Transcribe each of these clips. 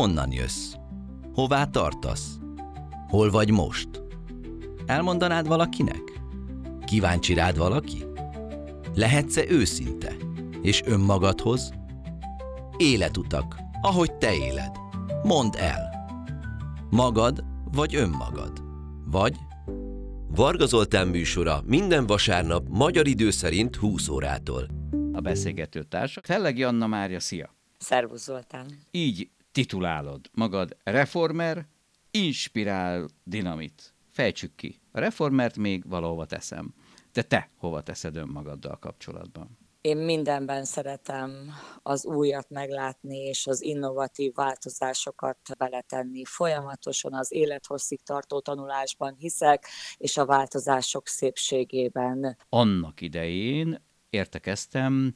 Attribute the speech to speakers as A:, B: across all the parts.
A: Honnan jössz? Hová tartasz? Hol vagy most? Elmondanád valakinek? Kíváncsi rád valaki? Lehetsz-e őszinte? És önmagadhoz? Életutak, ahogy te éled. Mondd el. Magad vagy önmagad? Vagy
B: Varga Zoltán műsora minden vasárnap magyar idő szerint 20 órától.
C: a beszélgető társak. Fellegi Anna Mária, szia!
D: Szervusz Zoltán.
C: Így titulálod magad reformer, inspirál dinamit. Fejtsük ki. A reformert még valahova teszem. De te hova teszed önmagaddal kapcsolatban?
D: Én mindenben szeretem az újat meglátni, és az innovatív változásokat beletenni. Folyamatosan az élethosszig tartó tanulásban hiszek, és a változások szépségében.
C: Annak idején értekeztem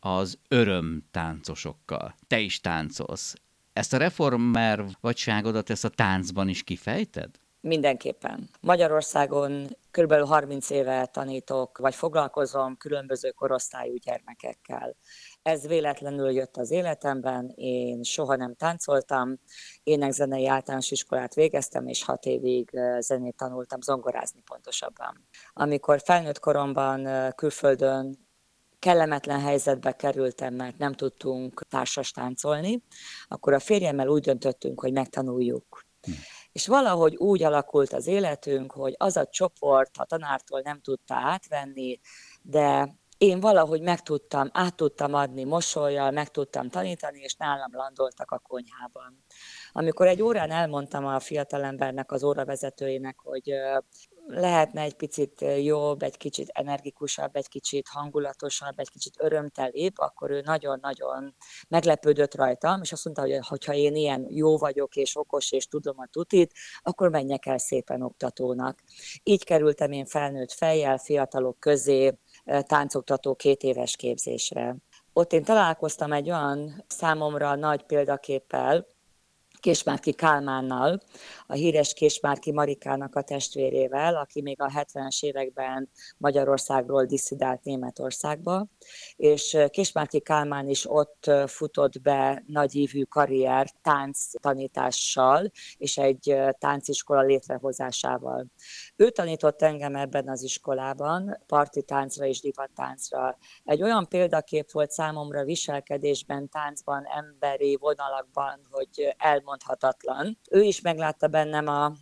C: az örömtáncosokkal. Te is táncolsz. Ezt a reformer vagyságodat, ezt a táncban is kifejted?
D: Mindenképpen. Magyarországon kb. 30 éve tanítok, vagy foglalkozom különböző korosztályú gyermekekkel. Ez véletlenül jött az életemben, én soha nem táncoltam, énekzenei általános iskolát végeztem, és hat évig zenét tanultam, zongorázni pontosabban. Amikor felnőtt koromban külföldön kellemetlen helyzetbe kerültem, mert nem tudtunk társas táncolni, akkor a férjemmel úgy döntöttünk, hogy megtanuljuk. És valahogy úgy alakult az életünk, hogy az a csoport a tanártól nem tudta átvenni, de én valahogy meg tudtam, át tudtam adni mosolyjal, meg tudtam tanítani, és nálam landoltak a konyhában. Amikor egy órán elmondtam a fiatalembernek, az óravezetőjének, hogy lehetne egy picit jobb, egy kicsit energikusabb, egy kicsit hangulatosabb, egy kicsit örömtelibb, akkor ő nagyon-nagyon meglepődött rajtam, és azt mondta, hogy ha én ilyen jó vagyok, és okos, és tudom a tutit, akkor menjek el szépen oktatónak. Így kerültem én felnőtt fejjel, fiatalok közé, táncoktató két éves képzésre. Ott én találkoztam egy olyan számomra nagy példaképpel, Késmárki Kálmánnal, a híres Késmárki Marikának a testvérével, aki még a 70-es években Magyarországról disszidált Németországba, és Késmárki Kálmán is ott futott be nagyívű karrier tánc tanítással, és egy tánciskola létrehozásával. Ő tanított engem ebben az iskolában, parti táncra és divattáncra. Egy olyan példakép volt számomra viselkedésben, táncban, emberi vonalakban, hogy elmondhatatlan. Ő is meglátta bennem a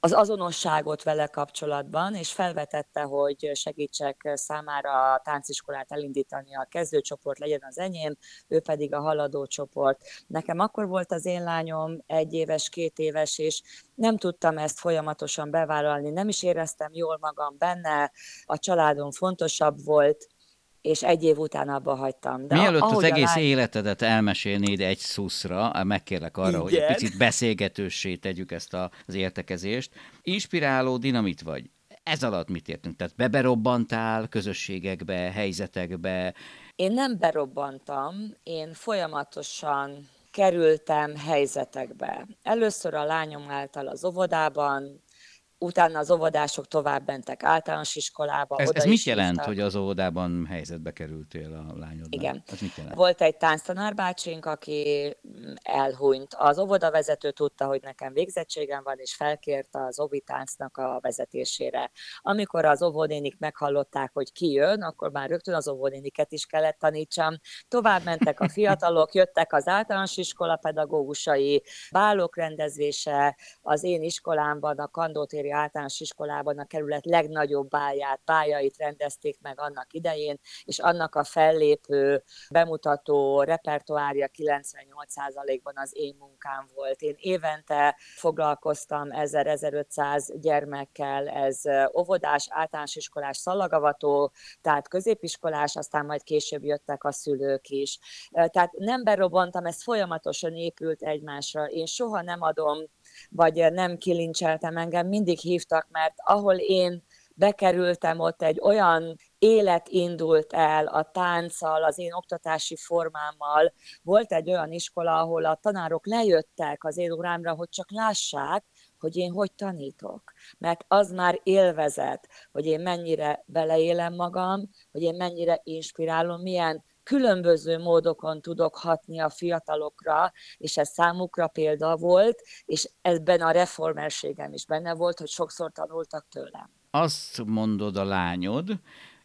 D: az azonosságot vele kapcsolatban, és felvetette, hogy segítsek számára a tánciskolát elindítani, a kezdőcsoport legyen az enyém, ő pedig a haladó csoport. Nekem akkor volt az én lányom egy éves, két éves, és nem tudtam ezt folyamatosan bevállalni, nem is éreztem jól magam benne, a családom fontosabb volt, és egy év után abba hagytam.
C: De Mielőtt az egész
D: lány-
C: életedet elmesélnéd egy szuszra, megkérlek arra, hogy egy
D: Igen.
C: picit beszélgetőssé tegyük ezt a, az értekezést. Inspiráló dinamit vagy. Ez alatt mit értünk? Tehát beberobbantál közösségekbe, helyzetekbe,
D: Én nem berobbantam, én folyamatosan kerültem helyzetekbe. Először a lányom által az óvodában, utána az óvodások tovább mentek általános iskolába.
C: Ez,
D: oda
C: ez mit jelent,
D: hívtak.
C: hogy az óvodában helyzetbe kerültél a lányoddal?
D: Igen.
C: Ez mit jelent?
D: Volt egy tánctanárbácsink, aki mm, elhunyt. Az óvodavezető tudta, hogy nekem végzettségem van, és felkérte az óvi táncnak a vezetésére. Amikor az óvónénik meghallották, hogy ki jön, akkor már rögtön az óvónéniket is kellett tanítsam. Tovább mentek a fiatalok, jöttek az általános iskola pedagógusai, bálok rendezvése, az én iskolámban, a Kandótéri általános iskolában a kerület legnagyobb báját, bájait rendezték meg annak idején, és annak a fellépő, bemutató repertoárja 98%-ban az én munkám volt. Én évente foglalkoztam 1000-1500 gyermekkel, ez óvodás, általános iskolás szallagavató, tehát középiskolás, aztán majd később jöttek a szülők is. Tehát nem berobbantam, ez folyamatosan épült egymásra. Én soha nem adom, vagy nem kilincseltem engem, mindig hívtak, mert ahol én bekerültem, ott egy olyan élet indult el a tánccal, az én oktatási formámmal. Volt egy olyan iskola, ahol a tanárok lejöttek az én órámra, hogy csak lássák, hogy én hogy tanítok. Mert az már élvezet, hogy én mennyire beleélem magam, hogy én mennyire inspirálom, milyen különböző módokon tudok hatni a fiatalokra, és ez számukra példa volt, és ebben a reformerségem is benne volt, hogy sokszor tanultak tőlem.
C: Azt mondod a lányod,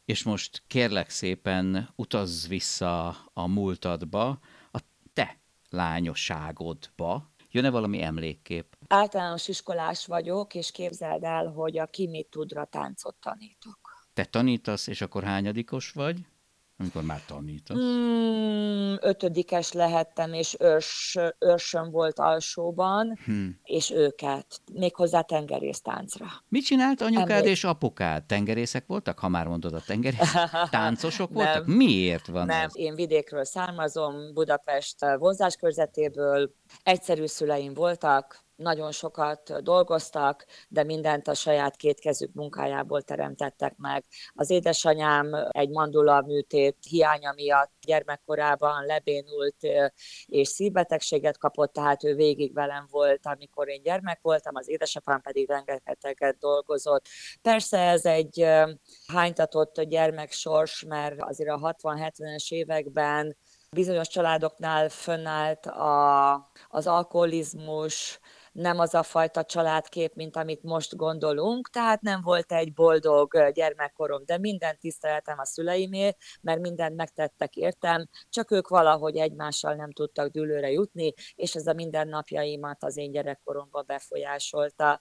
C: és most kérlek szépen utazz vissza a múltadba, a te lányosságodba. Jön-e valami emlékkép?
D: Általános iskolás vagyok, és képzeld el, hogy a ki mit tudra táncot tanítok.
C: Te tanítasz, és akkor hányadikos vagy? Amikor már tanítasz.
D: Mm, ötödikes lehettem, és őrs, őrsön volt alsóban,
C: Hm.
D: és őket, méghozzá tengerésztáncra.
C: Mit csinált anyukád
D: Emlék-
C: és apukád? Tengerészek voltak, ha már mondod a tengerész? Táncosok voltak?
D: Nem.
C: Miért van
D: Nem,
C: ez?
D: én vidékről származom, Budapest eh, vonzáskörzetéből. Egyszerű szüleim voltak, nagyon sokat dolgoztak, de mindent a saját kétkezük munkájából teremtettek meg. Az édesanyám egy mandula műtét hiánya miatt gyermekkorában lebénult és szívbetegséget kapott, tehát ő végig velem volt, amikor én gyermek voltam, az édesapám pedig rengeteget dolgozott. Persze ez egy hánytatott gyermeksors, mert azért a 60-70-es években bizonyos családoknál fönnállt a, az alkoholizmus, nem az a fajta családkép, mint amit most gondolunk, tehát nem volt egy boldog gyermekkorom, de minden tiszteletem a szüleimé, mert mindent megtettek értem, csak ők valahogy egymással nem tudtak dűlőre jutni, és ez a mindennapjaimat az én gyerekkoromban befolyásolta.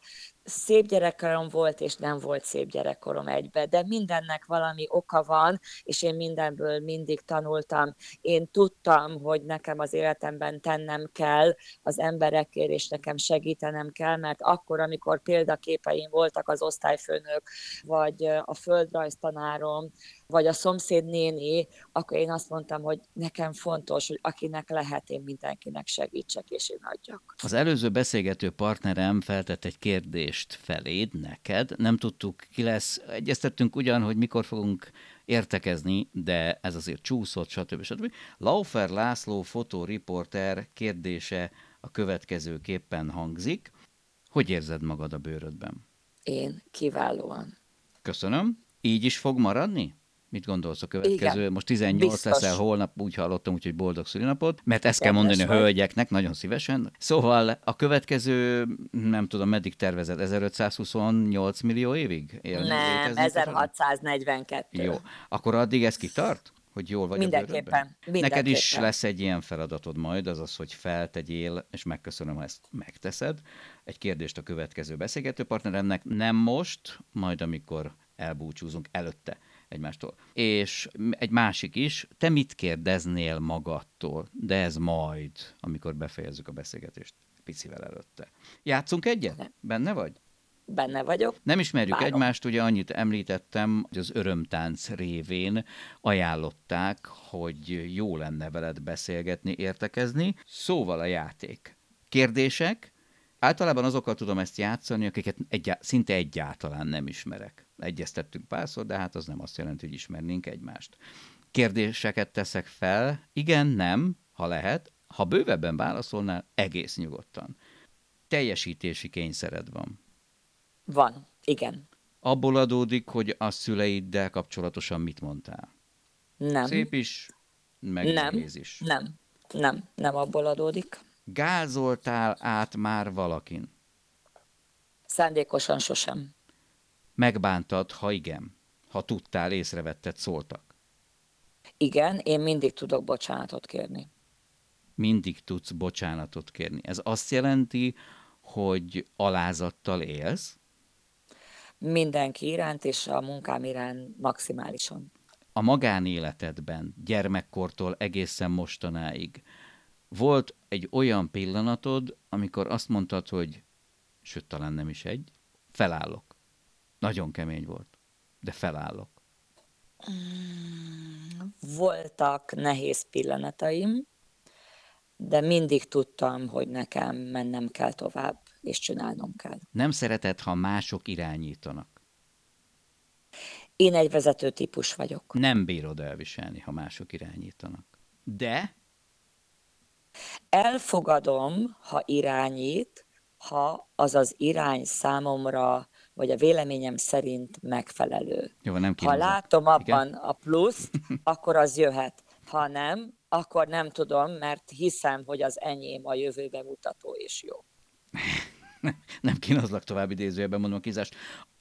D: Szép gyerekkorom volt, és nem volt szép gyerekkorom egybe, de mindennek valami oka van, és én mindenből mindig tanultam. Én tudtam, hogy nekem az életemben tennem kell az emberekért, és nekem segítenem kell, mert akkor, amikor példaképeim voltak az osztályfőnök, vagy a földrajztanárom, vagy a szomszéd néni, akkor én azt mondtam, hogy nekem fontos, hogy akinek lehet, én mindenkinek segítsek, és én adjak.
C: Az előző beszélgető partnerem feltett egy kérdést feléd, neked. Nem tudtuk, ki lesz. Egyeztettünk ugyan, hogy mikor fogunk értekezni, de ez azért csúszott, stb. stb. Laufer László fotóriporter kérdése a következőképpen hangzik. Hogy érzed magad a bőrödben?
D: Én kiválóan.
C: Köszönöm. Így is fog maradni? Mit gondolsz a következő?
D: Igen.
C: Most 18
D: Biztos.
C: leszel holnap, úgy hallottam, úgyhogy boldog szülinapot, mert ezt kell
D: Kedves
C: mondani a
D: vagy.
C: hölgyeknek, nagyon szívesen. Szóval a következő, nem tudom, meddig tervezed, 1528 millió évig? Élni,
D: Nem,
C: létezni te felé?
D: 1642.
C: Jó, akkor addig ez kitart? Hogy jól vagy a
D: Mindenképpen?
C: Neked is
D: mindenképpen.
C: lesz egy ilyen feladatod majd, az az, hogy feltegyél, és megköszönöm, ha ezt megteszed, egy kérdést a következő beszélgető partneremnek, nem most, majd amikor elbúcsúzunk előtte egymástól. És egy másik is, te mit kérdeznél magadtól, de ez majd, amikor befejezzük a beszélgetést picivel előtte. Játszunk egyet?
D: Nem.
C: Benne vagy?
D: Benne vagyok.
C: Nem ismerjük
D: Várom.
C: egymást, ugye annyit említettem, hogy az örömtánc révén ajánlották, hogy jó lenne veled beszélgetni, értekezni. Szóval a játék. Kérdések, általában azokkal tudom ezt játszani, akiket egyá- szinte egyáltalán nem ismerek. Egyeztettünk párszor, de hát az nem azt jelenti, hogy ismernénk egymást. Kérdéseket teszek fel, igen, nem, ha lehet, ha bővebben válaszolnál, egész nyugodtan. Teljesítési kényszered van
D: Van, igen.
C: abból adódik, hogy a szüleiddel kapcsolatosan mit mondtál.
D: Nem.
C: Szép is, meg
D: nem.
C: is.
D: Nem. Nem. Nem abból adódik.
C: Gázoltál át már valakin.
D: Szándékosan sosem.
C: Megbántad, ha igen. Ha tudtál, észrevetted, szóltak.
D: Igen, én mindig tudok bocsánatot kérni.
C: Mindig tudsz bocsánatot kérni. Ez azt jelenti, hogy alázattal élsz,
D: Mindenki iránt és a munkám iránt maximálisan.
C: a magánéletedben, gyermekkortól egészen mostanáig volt egy olyan pillanatod, amikor azt mondtad, hogy, sőt, talán nem is egy, felállok. Nagyon kemény volt, de felállok.
D: Voltak nehéz pillanataim, de mindig tudtam, hogy nekem mennem kell tovább, és csinálnom kell.
C: Nem szereted, ha mások irányítanak.
D: Én egy vezető típus vagyok.
C: Nem bírod elviselni, ha mások irányítanak. De
D: Elfogadom, ha irányít, ha az az irány számomra, vagy a véleményem szerint megfelelő.
C: jó, nem
D: Ha
C: kínozok.
D: látom abban a pluszt, akkor az jöhet. Ha nem, akkor nem tudom, mert hiszem, hogy az enyém a jövőbe mutató és jó.
C: nem kínozlak tovább idézőjelben, mondom a kizást.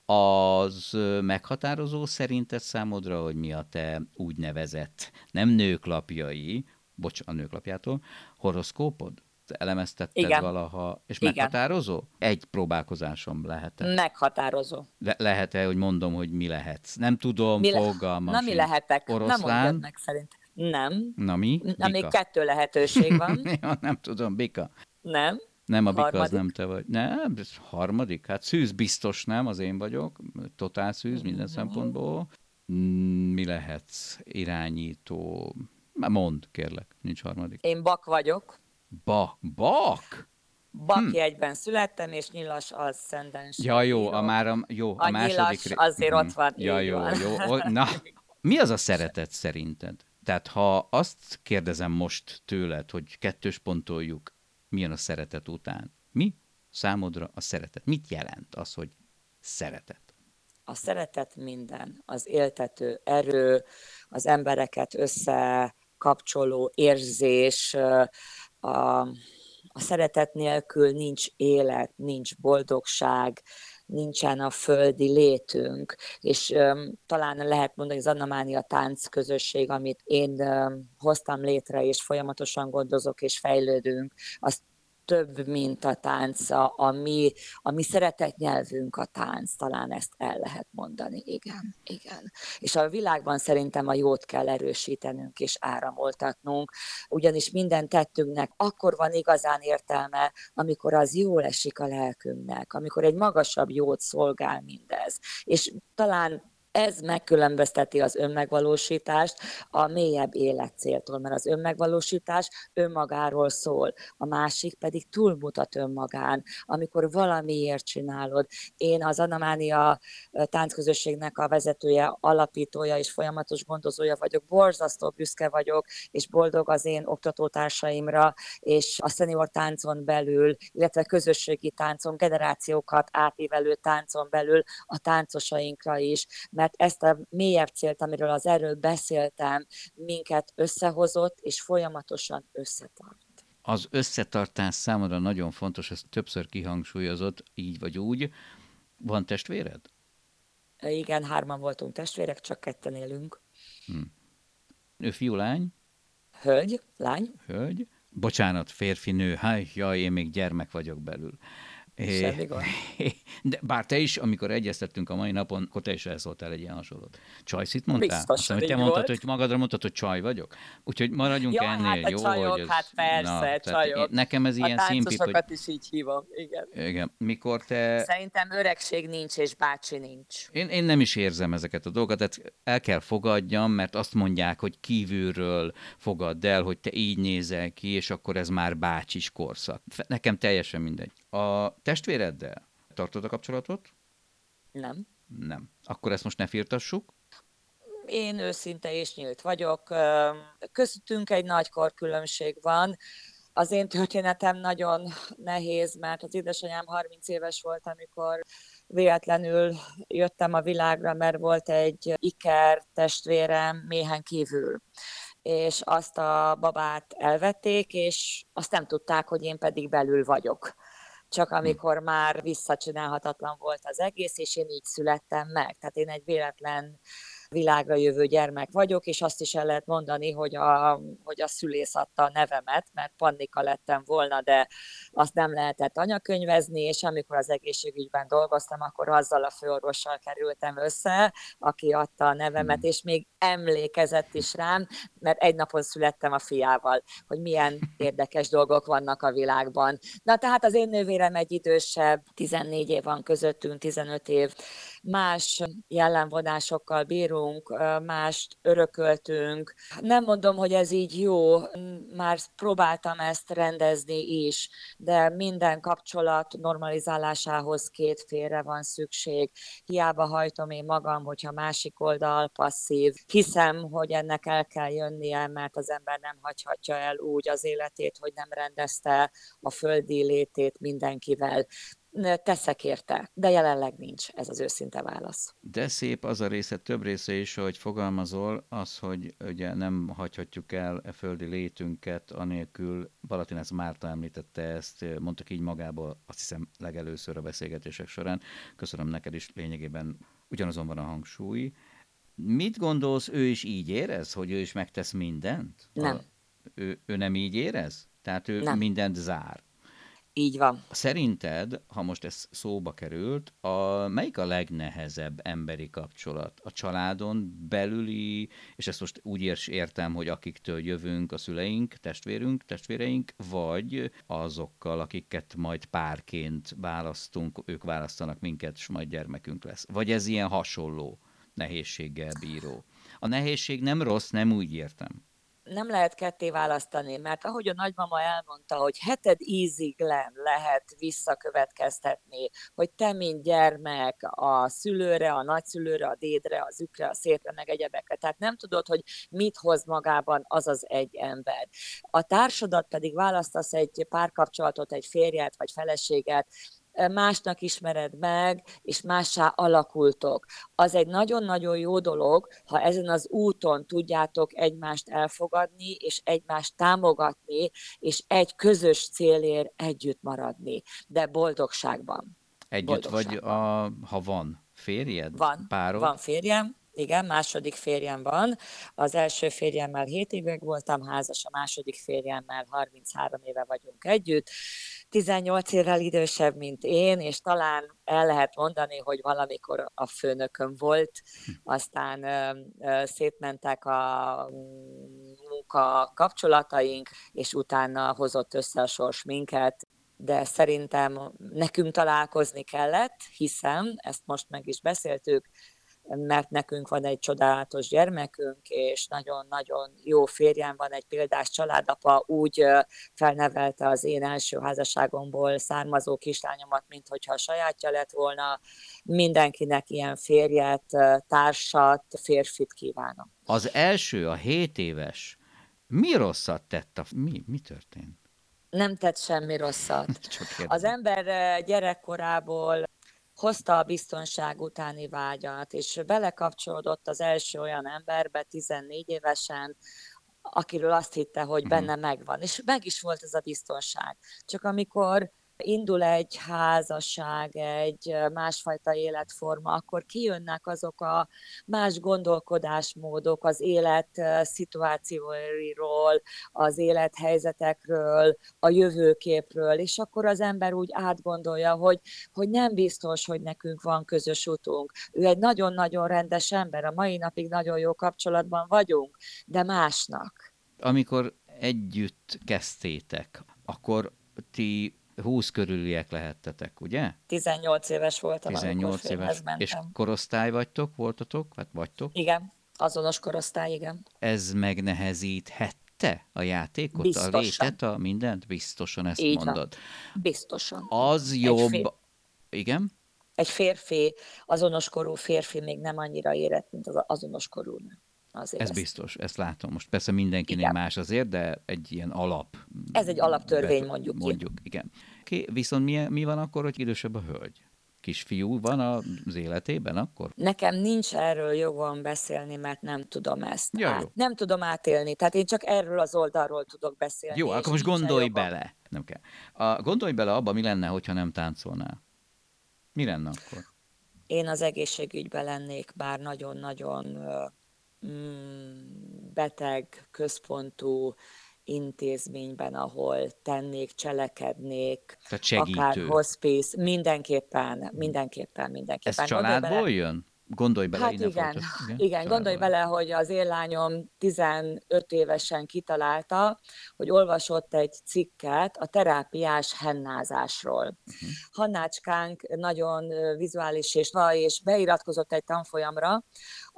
C: Az meghatározó szerinted számodra, hogy mi a te úgynevezett, nem nőklapjai, bocs, a nőklapjától, horoszkópod? Elemeztetted
D: Igen.
C: valaha, és
D: Igen.
C: meghatározó? Egy próbálkozásom lehet -e?
D: Meghatározó.
C: Le- lehet-e, hogy mondom, hogy mi lehetsz? Nem tudom,
D: Mi le-
C: fogalmam
D: Na mi lehetek? Nem
C: Oroszlán?
D: mondjad meg szerint. Nem.
C: Na mi?
D: Na, még kettő lehetőség van.
C: ja, nem tudom, bika.
D: Nem.
C: Nem, a bika az
D: Harmadik.
C: nem te vagy. Nem, harmadik. Hát szűz biztos nem, az én vagyok. Totál szűz minden szempontból. Mm, Mi lehetsz? Irányító. Mondd, kérlek, nincs harmadik.
D: Én bak vagyok.
C: Ba, bak?
D: Baki egyben születtem, és nyilas az szendens.
C: Hm. Ja, jó, a már a, jó, a,
D: A
C: második...
D: nyilas azért
C: Mhm.
D: ott van,
C: Ja, jó,
D: van.
C: jó. O, na, mi az a szeretet szerinted? Tehát ha azt kérdezem most tőled, hogy kettős pontoljuk, milyen a szeretet után? Mi számodra a szeretet? Mit jelent az, hogy szeretet?
D: A szeretet minden, az éltető erő, az embereket összekapcsoló érzés, a, a szeretet nélkül nincs élet, nincs boldogság, nincsen a földi létünk, és um, talán lehet mondani, az Anna Mánia tánc közösség, amit én um, hoztam létre, és folyamatosan gondozok, és fejlődünk, az több, mint a tánc, a, a, mi, a mi szeretett nyelvünk a tánc, talán ezt el lehet mondani, igen, igen. És a világban szerintem a jót kell erősítenünk és áramoltatnunk, ugyanis minden tettünknek akkor van igazán értelme, amikor az jól esik a lelkünknek, amikor egy magasabb jót szolgál mindez. És talán ez megkülönbözteti az önmegvalósítást a mélyebb életcéltól, mert az önmegvalósítás önmagáról szól, a másik pedig túlmutat önmagán, amikor valamiért csinálod. Én az Anamánia táncközösségnek a vezetője, alapítója és folyamatos gondozója vagyok, borzasztó büszke vagyok, és boldog az én oktatótársaimra, és a szenior táncon belül, illetve közösségi táncon, generációkat átívelő táncon belül a táncosainkra is, mert ezt a mélyebb célt, amiről az erről beszéltem, minket összehozott és folyamatosan összetart.
C: Az összetartás számodra nagyon fontos, ezt többször kihangsúlyozott, így vagy úgy. Van testvéred?
D: Igen, hárman voltunk testvérek, csak ketten élünk.
C: Ő fiú, lány?
D: Hölgy, lány,
C: Hölgy? Bocsánat, férfi, nő. Háj, jaj, én még gyermek vagyok belül. É,
D: Semmi gond.
C: De bár te is, amikor egyeztettünk a mai napon, akkor te is elszóltál egy ilyen hasonlót. Csajszit mondtál?
D: Biztos,
C: Azt hogy te mondtad,
D: volt.
C: hogy magadra mondtad, hogy csaj vagyok. Úgyhogy maradjunk
D: Ja,
C: ennél,
D: hát a
C: jó?
D: csajok,
C: hogy ez,
D: hát persze,
C: tehát
D: csajok.
C: én- Nekem ez ilyen
D: a
C: szimpit, hogy
D: is így hívom, igen.
C: igen, mikor te...
D: Szerintem öregség nincs, és bácsi nincs.
C: Én, én nem is érzem ezeket a dolgokat, tehát el kell fogadjam, mert azt mondják, hogy kívülről fogadd el, hogy te így nézel ki, és akkor ez már bácsis korszak. Nekem teljesen mindegy. A testvéreddel tartod a kapcsolatot?
D: Nem.
C: Nem. Akkor ezt most ne firtassuk.
D: Én őszinte és nyílt vagyok. Köztünk egy nagy korkülönbség van. Az én történetem nagyon nehéz, mert az édesanyám 30 éves volt, amikor véletlenül jöttem a világra, mert volt egy iker testvérem méhen kívül és azt a babát elvették, és azt nem tudták, hogy én pedig belül vagyok. Csak amikor már visszacsinálhatatlan volt az egész, és én így születtem meg. Tehát én egy véletlen világra jövő gyermek vagyok, és azt is el lehet mondani, hogy a, hogy a szülész adta a nevemet, mert Pannika lettem volna, de azt nem lehetett anyakönyvezni, és amikor az egészségügyben dolgoztam, akkor azzal a főorvossal kerültem össze, aki adta a nevemet, és még emlékezett is rám, mert egy napon születtem a fiával, hogy milyen érdekes dolgok vannak a világban. Na tehát az én nővérem egy idősebb, 14 év van közöttünk, 15 év, más jellemvonásokkal bírunk, mást örököltünk. Nem mondom, hogy ez így jó, már próbáltam ezt rendezni is, de minden kapcsolat normalizálásához két félre van szükség. Hiába hajtom én magam, hogyha másik oldal passzív. Hiszem, hogy ennek el kell jönnie, mert az ember nem hagyhatja el úgy az életét, hogy nem rendezte a földi létét mindenkivel teszek érte, de jelenleg nincs ez az őszinte válasz.
C: De szép az a része, több része is, hogy fogalmazol, az, hogy ugye nem hagyhatjuk el a földi létünket, anélkül, Balatinesz Márta említette ezt, mondtak így magából, azt hiszem legelőször a beszélgetések során. Köszönöm neked is, lényegében ugyanazon van a hangsúly. Mit gondolsz, ő is így érez, hogy ő is megtesz mindent?
D: Nem.
C: A, ő, ő nem így érez? Tehát ő
D: Nem.
C: mindent zár.
D: Így van.
C: Szerinted, ha most ez szóba került, a, melyik a legnehezebb emberi kapcsolat? A családon belüli, és ezt most úgy érs, értem, hogy akiktől jövünk, a szüleink, testvérünk, testvéreink, vagy azokkal, akiket majd párként választunk, ők választanak minket, és majd gyermekünk lesz. Vagy ez ilyen hasonló nehézséggel bíró? A nehézség nem rossz, nem úgy értem.
D: Nem lehet ketté választani, mert ahogy a nagymama elmondta, hogy heted íziglen lehet visszakövetkeztetni, hogy te, mint gyermek, a szülőre, a nagyszülőre, a dédre, az ükre, a szétre, meg egyebekre. Tehát nem tudod, hogy mit hoz magában az az egy ember. A társadat pedig választasz egy párkapcsolatot, egy férjet vagy feleséget, másnak ismered meg, és mássá alakultok. Az egy nagyon-nagyon jó dolog, ha ezen az úton tudjátok egymást elfogadni, és egymást támogatni, és egy közös célért együtt maradni, de boldogságban.
C: Együtt vagy,
D: Boldogságban.
C: a, ha van férjed,
D: Van,
C: párod?
D: van férjem, igen, második férjem van. Az első férjemmel 7 évig voltam házas, a második férjemmel 33 éve vagyunk együtt. 18 évvel idősebb, mint én, és talán el lehet mondani, hogy valamikor a főnököm volt, aztán ö, ö, szétmentek a mm, munka kapcsolataink, és utána hozott össze a sors minket, de szerintem nekünk találkozni kellett, hiszem, ezt most meg is beszéltük, mert nekünk van egy csodálatos gyermekünk, és nagyon-nagyon jó férjem van, egy példás családapa, úgy felnevelte az én első házasságomból származó kislányomat, mint hogyha a sajátja lett volna. Mindenkinek ilyen férjet, társat, férfit kívánok.
C: Az első, a 7 éves, mi rosszat tett? A... Mi, mi történt?
D: Nem tett semmi rosszat. Az ember gyerekkorából hozta a biztonság utáni vágyat, és belekapcsolódott az első olyan emberbe 14 évesen, akiről azt hitte, hogy
C: Mhm.
D: benne megvan. És meg is volt ez a biztonság. Csak amikor indul egy házasság, egy másfajta életforma, akkor kijönnek azok a más gondolkodásmódok az élet szituációiról, az élethelyzetekről, a jövőképről, és akkor az ember úgy átgondolja, hogy, hogy nem biztos, hogy nekünk van közös utunk. Ő egy nagyon-nagyon rendes ember, a mai napig nagyon jó kapcsolatban vagyunk, de másnak.
C: Amikor együtt kezdtétek, akkor ti 20 körüliek lehettetek, ugye?
D: 18 éves voltam, amikor
C: 18
D: filmhez
C: éves.
D: mentem.
C: És korosztály vagytok, voltatok, vagy vagytok?
D: Igen, azonos korosztály, igen.
C: Ez megnehezíthette a játékot, a
D: Biztosan.
C: létet, a mindent? Biztosan ezt
D: Így van.
C: mondod.
D: Biztosan.
C: Az jobb...
D: fél-
C: Igen?
D: Egy férfi, azonos korú férfi még nem annyira érett, mint az azonos korú nő. Azért
C: Ez
D: ezt-
C: biztos, ezt látom. Most persze mindenkinél
D: Igen.
C: más azért, de egy ilyen alap...
D: Ez egy alaptörvény,
C: bet-
D: mondjuk ki.
C: Mondjuk, igen. Ki, viszont mi, mi van akkor, hogy idősebb a hölgy? Kisfiú van az életében akkor?
D: Nekem nincs erről jogom beszélni, mert nem tudom ezt.
C: Ja,
D: át,
C: jó.
D: nem tudom átélni. Tehát én csak erről az oldalról tudok beszélni.
C: Jó, akkor most gondolj
D: jogom.
C: bele. Nem kell. A, gondolj bele abba, mi lenne, hogyha nem táncolnál. Mi lenne akkor?
D: Én az egészségügyben lennék, bár nagyon-nagyon beteg, központú intézményben, ahol tennék, cselekednék,
C: Tehát
D: akár
C: segítő.
D: hospice, mindenképpen, mindenképpen,
C: Ez
D: mindenképpen. Gondolj bele-
C: családból jön? Gondolj bele,
D: Hát igen, igen, igen gondolj bele, hogy az én lányom 15 évesen kitalálta, hogy olvasott egy cikket a terápiás hennázásról. Uh-huh. Hannácskánk nagyon vizuális és vaj, és beiratkozott egy tanfolyamra,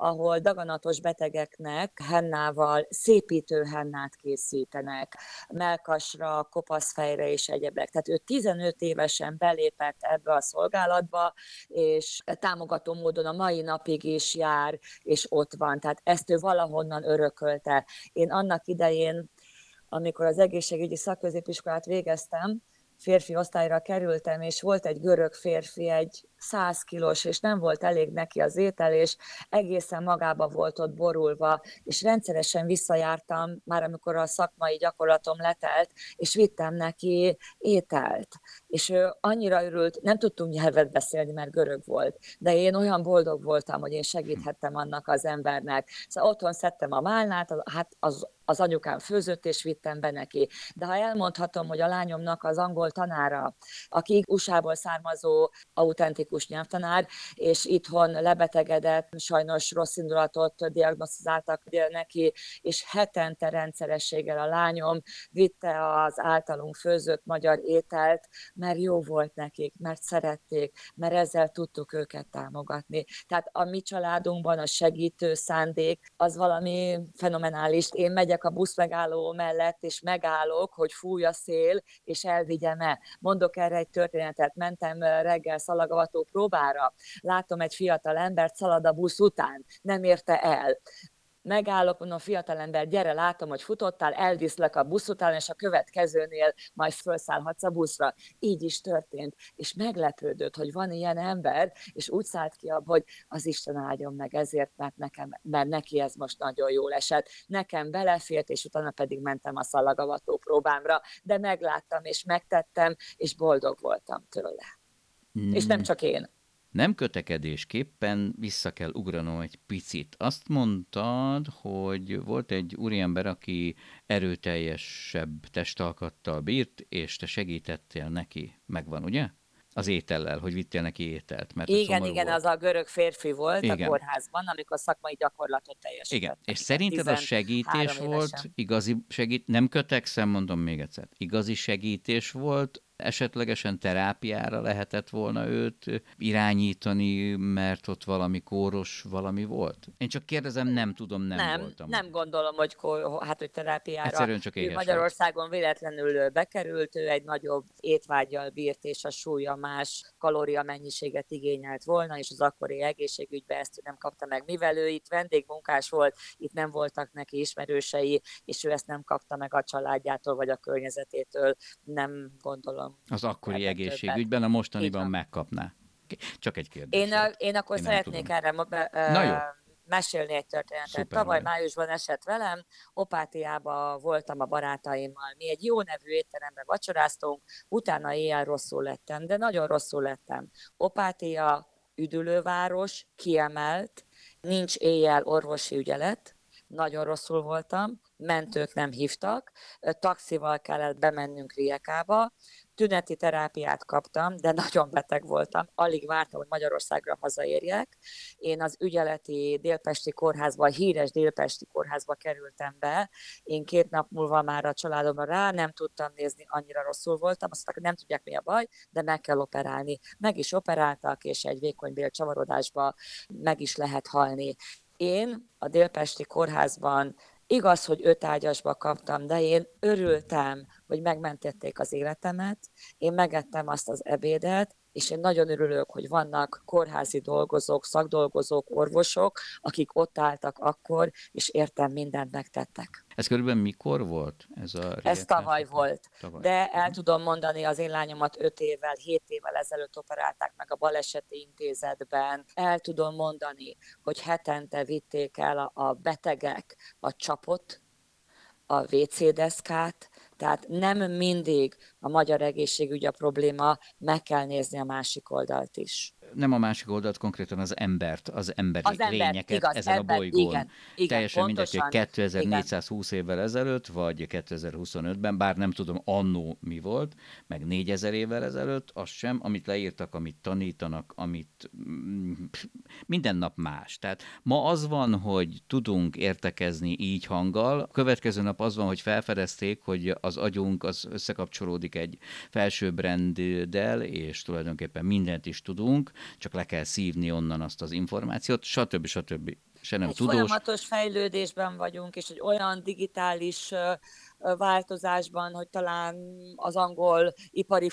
D: ahol daganatos betegeknek hennával szépítő hennát készítenek, melkasra, kopaszfejre és egyebek. Tehát ő 15 évesen belépett ebbe a szolgálatba, és támogató módon a mai napig is jár, és ott van. Tehát ezt ő valahonnan örökölte. Én annak idején, amikor az egészségügyi szakközépiskolát végeztem, férfi osztályra kerültem, és volt egy görög férfi, egy 100 kilós, és nem volt elég neki az étel, és egészen magába volt ott borulva, és rendszeresen visszajártam, már amikor a szakmai gyakorlatom letelt, és vittem neki ételt. És ő annyira örült, nem tudtunk nyelvet beszélni, mert görög volt, de én olyan boldog voltam, hogy én segíthettem annak az embernek. Szóval otthon szedtem a málnát, hát az az anyukám főzött, és vittem be neki. De ha elmondhatom, hogy a lányomnak az angol tanára, aki USA-ból származó autentikus nyelvtanár, és itthon lebetegedett, sajnos rossz indulatot diagnosztizáltak neki, és hetente rendszerességgel a lányom vitte az általunk főzött magyar ételt, mert jó volt nekik, mert szerették, mert ezzel tudtuk őket támogatni. Tehát a mi családunkban a segítő szándék az valami fenomenális. Én megyek a buszmegálló mellett, és megállok, hogy fúj a szél, és elvigyem el. Mondok erre egy történetet. Mentem reggel szalagavató próbára, látom egy fiatal embert, szalad a busz után, nem érte el megállok, mondom, fiatalember, gyere, látom, hogy futottál, elviszlek a busz után, és a következőnél majd felszállhatsz a buszra. Így is történt. És meglepődött, hogy van ilyen ember, és úgy szállt ki abba, hogy az Isten áldjon meg ezért, mert, nekem, mert neki ez most nagyon jól esett. Nekem belefért, és utána pedig mentem a szalagavató próbámra, de megláttam, és megtettem, és boldog voltam tőle. Mm. És nem csak én.
C: Nem kötekedésképpen vissza kell ugranom egy picit. Azt mondtad, hogy volt egy úriember, aki erőteljesebb testalkattal bírt, és te segítettél neki. Megvan, ugye? Az étellel, hogy vittél neki ételt.
D: Mert igen, igen, volt. az a görög férfi volt igen. a kórházban, amikor szakmai gyakorlatot teljesített.
C: Igen, és szerinted a segítés volt, igazi segít, nem kötekszem, mondom még egyszer, igazi segítés volt esetlegesen terápiára lehetett volna őt irányítani, mert ott valami kóros valami volt? Én csak kérdezem, nem tudom, nem, nem voltam.
D: Nem gondolom, hogy, hát, hogy terápiára.
C: Egyszerűen csak
D: ő Magyarországon volt. véletlenül bekerült, ő egy nagyobb étvágyal bírt, és a súlya más kalória mennyiséget igényelt volna, és az akkori egészségügybe ezt nem kapta meg. Mivel ő itt vendégmunkás volt, itt nem voltak neki ismerősei, és ő ezt nem kapta meg a családjától vagy a környezetétől, nem gondolom
C: az akkori egészségügyben, a mostaniban megkapná. Csak egy kérdés.
D: Én, a, én akkor én szeretnék erre be, Na jó. mesélni egy történetet. Szuper, Tavaly vagy. májusban esett velem, Opátiába voltam a barátaimmal. Mi egy jó nevű étterembe vacsoráztunk, utána éjjel rosszul lettem, de nagyon rosszul lettem. Opátia üdülőváros, kiemelt, nincs éjjel orvosi ügyelet, nagyon rosszul voltam, mentők nem hívtak, taxival kellett bemennünk Riekába, tüneti terápiát kaptam, de nagyon beteg voltam. Alig vártam, hogy Magyarországra hazaérjek. Én az ügyeleti Délpesti kórházba, a híres Délpesti kórházba kerültem be. Én két nap múlva már a családomra rá nem tudtam nézni, annyira rosszul voltam. Azt nem tudják mi a baj, de meg kell operálni. Meg is operáltak, és egy vékony csavarodásba meg is lehet halni. Én a Délpesti kórházban Igaz, hogy öt ágyasba kaptam, de én örültem, hogy megmentették az életemet, én megettem azt az ebédet, és én nagyon örülök, hogy vannak kórházi dolgozók, szakdolgozók, orvosok, akik ott álltak akkor, és értem mindent megtettek.
C: Ez körülbelül mikor volt? Ez, a
D: ez tavaly volt. Tavaly. De el mhm. tudom mondani, az én lányomat 5 évvel, 7 évvel ezelőtt operálták meg a baleseti intézetben. El tudom mondani, hogy hetente vitték el a, a betegek a csapot, a WC deszkát, tehát nem mindig a magyar egészségügy a probléma, meg kell nézni a másik oldalt is
C: nem a másik oldalt, konkrétan az embert, az emberi az ember, lényeket igaz, ezen ember, a bolygón. Igen, igen, Teljesen mindegy, hogy 2420 igen. évvel ezelőtt, vagy 2025-ben, bár nem tudom annó mi volt, meg 4000 évvel ezelőtt, az sem, amit leírtak, amit tanítanak, amit mm, minden nap más. Tehát ma az van, hogy tudunk értekezni így hanggal, a következő nap az van, hogy felfedezték, hogy az agyunk az összekapcsolódik egy felsőbrenddel, és tulajdonképpen mindent is tudunk, csak le kell szívni onnan azt az információt, stb. stb. Se nem
D: egy
C: tudós.
D: folyamatos fejlődésben vagyunk, és egy olyan digitális változásban, hogy talán az angol ipari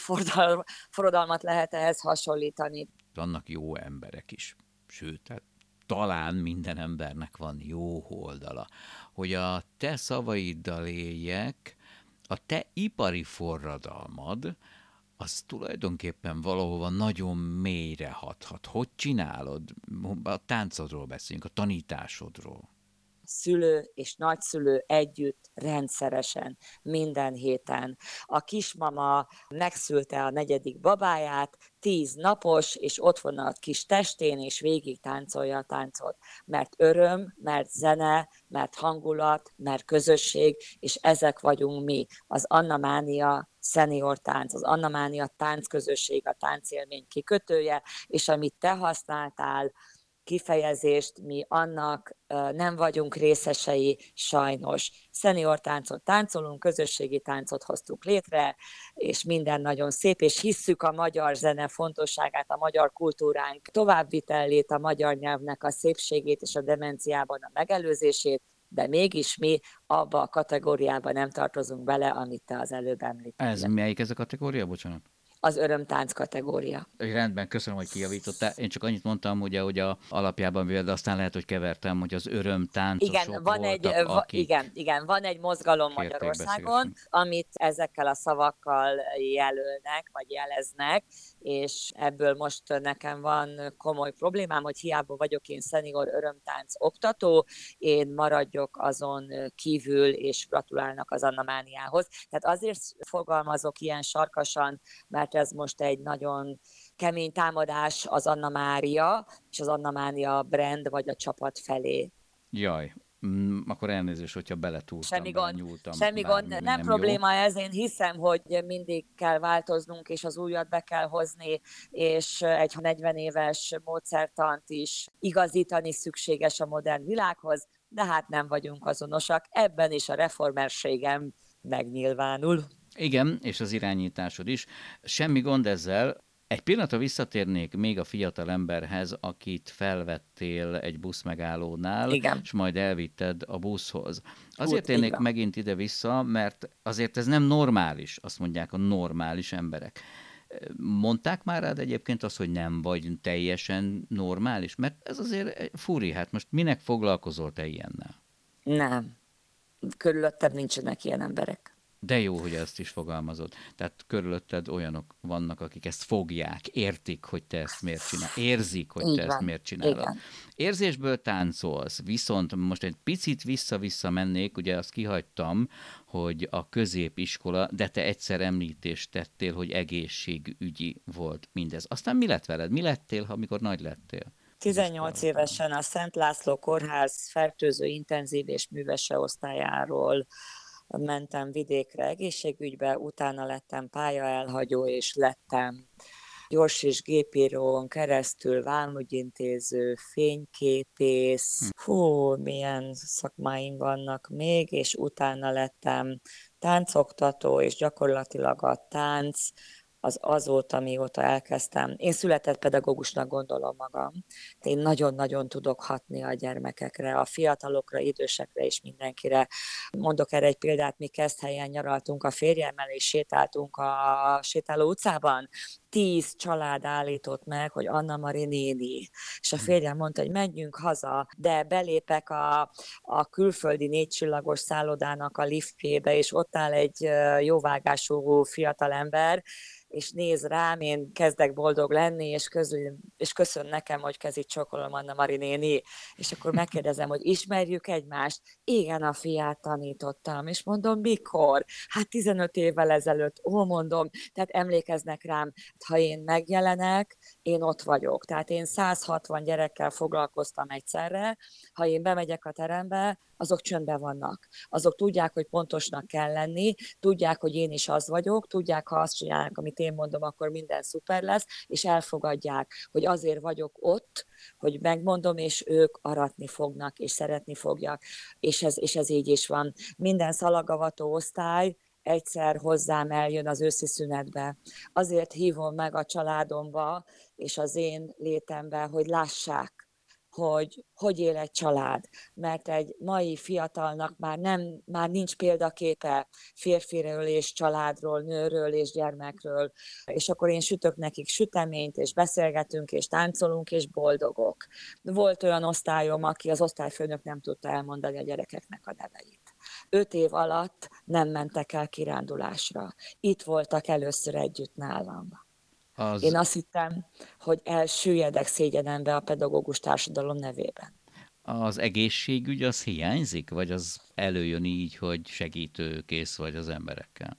D: forradalmat lehet ehhez hasonlítani.
C: Vannak jó emberek is, sőt, tehát talán minden embernek van jó oldala. Hogy a te szavaiddal éljek, a te ipari forradalmad, az tulajdonképpen valahova nagyon mélyre hathat. Hogy csinálod? A táncodról beszélünk, a tanításodról
D: szülő és nagyszülő együtt rendszeresen, minden héten. A kismama megszülte a negyedik babáját, tíz napos, és ott van a kis testén, és végig táncolja a táncot. Mert öröm, mert zene, mert hangulat, mert közösség, és ezek vagyunk mi. Az Anna Mánia szenior tánc, az Anna Mánia táncközösség, a táncélmény kikötője, és amit te használtál, kifejezést mi annak nem vagyunk részesei, sajnos. Szenior táncot táncolunk, közösségi táncot hoztuk létre, és minden nagyon szép, és hisszük a magyar zene fontosságát, a magyar kultúránk továbbvitelét, a magyar nyelvnek a szépségét és a demenciában a megelőzését, de mégis mi abba a kategóriába nem tartozunk bele, amit te az előbb említettél.
C: Ez melyik ez a kategória, bocsánat?
D: Az örömtánc kategória.
C: Rendben, köszönöm, hogy kijavítottál. Én csak annyit mondtam, ugye, hogy a alapjában, de aztán lehet, hogy kevertem, hogy az örömtáncosok
D: igen, van
C: voltak,
D: egy,
C: akik
D: igen, igen, van egy mozgalom Magyarországon, amit ezekkel a szavakkal jelölnek, vagy jeleznek, és ebből most nekem van komoly problémám, hogy hiába vagyok én szenior örömtánc oktató, én maradjok azon kívül, és gratulálnak az Annamániához. Tehát azért fogalmazok ilyen sarkasan, mert ez most egy nagyon kemény támadás az Anna Mária és az Anna Mária brand vagy a csapat felé.
C: Jaj, Mm, akkor elnézést, hogyha beletúltam,
D: semmi gond,
C: nyúltam.
D: Semmi gond, nem, nem probléma jó. ez, én hiszem, hogy mindig kell változnunk, és az újat be kell hozni, és egy 40 éves módszertant is igazítani szükséges a modern világhoz, de hát nem vagyunk azonosak, ebben is a reformerségem megnyilvánul.
C: Igen, és az irányításod is. Semmi gond ezzel, egy pillanatra visszatérnék még a fiatal emberhez, akit felvettél egy buszmegállónál,
D: Igen.
C: és majd elvitted a buszhoz. Azért Úgy, térnék megint ide-vissza, mert azért ez nem normális, azt mondják a normális emberek. Mondták már rád egyébként azt, hogy nem vagy teljesen normális? Mert ez azért furi, hát most minek foglalkozol te ilyennel?
D: Nem. Körülöttem nincsenek ilyen emberek.
C: De jó, hogy ezt is fogalmazod. Tehát körülötted olyanok vannak, akik ezt fogják, értik, hogy te ezt miért csinálod, érzik, hogy Igen. te ezt miért csinálod. Igen. Érzésből táncolsz, viszont most egy picit vissza-vissza mennék, ugye azt kihagytam, hogy a középiskola, de te egyszer említést tettél, hogy egészségügyi volt mindez. Aztán mi lett veled? Mi lettél, amikor nagy lettél?
D: 18 évesen a Szent László Kórház fertőző intenzív és művese osztályáról mentem vidékre egészségügybe, utána lettem pályaelhagyó, és lettem gyors és gépírón keresztül vámügyintéző, fényképész, hm. hú, milyen szakmáim vannak még, és utána lettem táncoktató, és gyakorlatilag a tánc az azóta, mióta elkezdtem. Én született pedagógusnak gondolom magam. Én nagyon-nagyon tudok hatni a gyermekekre, a fiatalokra, idősekre és mindenkire. Mondok erre egy példát, mi kezd helyen nyaraltunk a férjemmel, és sétáltunk a sétáló utcában, tíz család állított meg, hogy Anna Mari néni. És a férjem mondta, hogy menjünk haza, de belépek a, a külföldi négycsillagos szállodának a liftjébe, és ott áll egy jóvágású fiatalember, és néz rám, én kezdek boldog lenni, és, közül, és köszön nekem, hogy kezit csokolom Anna Marinéni, és akkor megkérdezem, hogy ismerjük egymást? Igen, a fiát tanítottam, és mondom, mikor? Hát 15 évvel ezelőtt, ó, mondom, tehát emlékeznek rám, ha én megjelenek, én ott vagyok. Tehát én 160 gyerekkel foglalkoztam egyszerre, ha én bemegyek a terembe, azok csöndben vannak. Azok tudják, hogy pontosnak kell lenni, tudják, hogy én is az vagyok, tudják, ha azt csinálják, amit én mondom, akkor minden szuper lesz, és elfogadják, hogy azért vagyok ott, hogy megmondom, és ők aratni fognak, és szeretni fogják, és ez, és ez így is van. Minden szalagavató osztály, egyszer hozzám eljön az őszi szünetbe. Azért hívom meg a családomba és az én létembe, hogy lássák, hogy hogy él egy család, mert egy mai fiatalnak már, nem, már nincs példaképe férfiről és családról, nőről és gyermekről, és akkor én sütök nekik süteményt, és beszélgetünk, és táncolunk, és boldogok. Volt olyan osztályom, aki az osztályfőnök nem tudta elmondani a gyerekeknek a neveit. Öt év alatt nem mentek el kirándulásra. Itt voltak először együtt nálam. Az... Én azt hittem, hogy elsüllyedek szégyenembe a pedagógus társadalom nevében.
C: Az egészségügy az hiányzik, vagy az előjön így, hogy segítőkész vagy az emberekkel?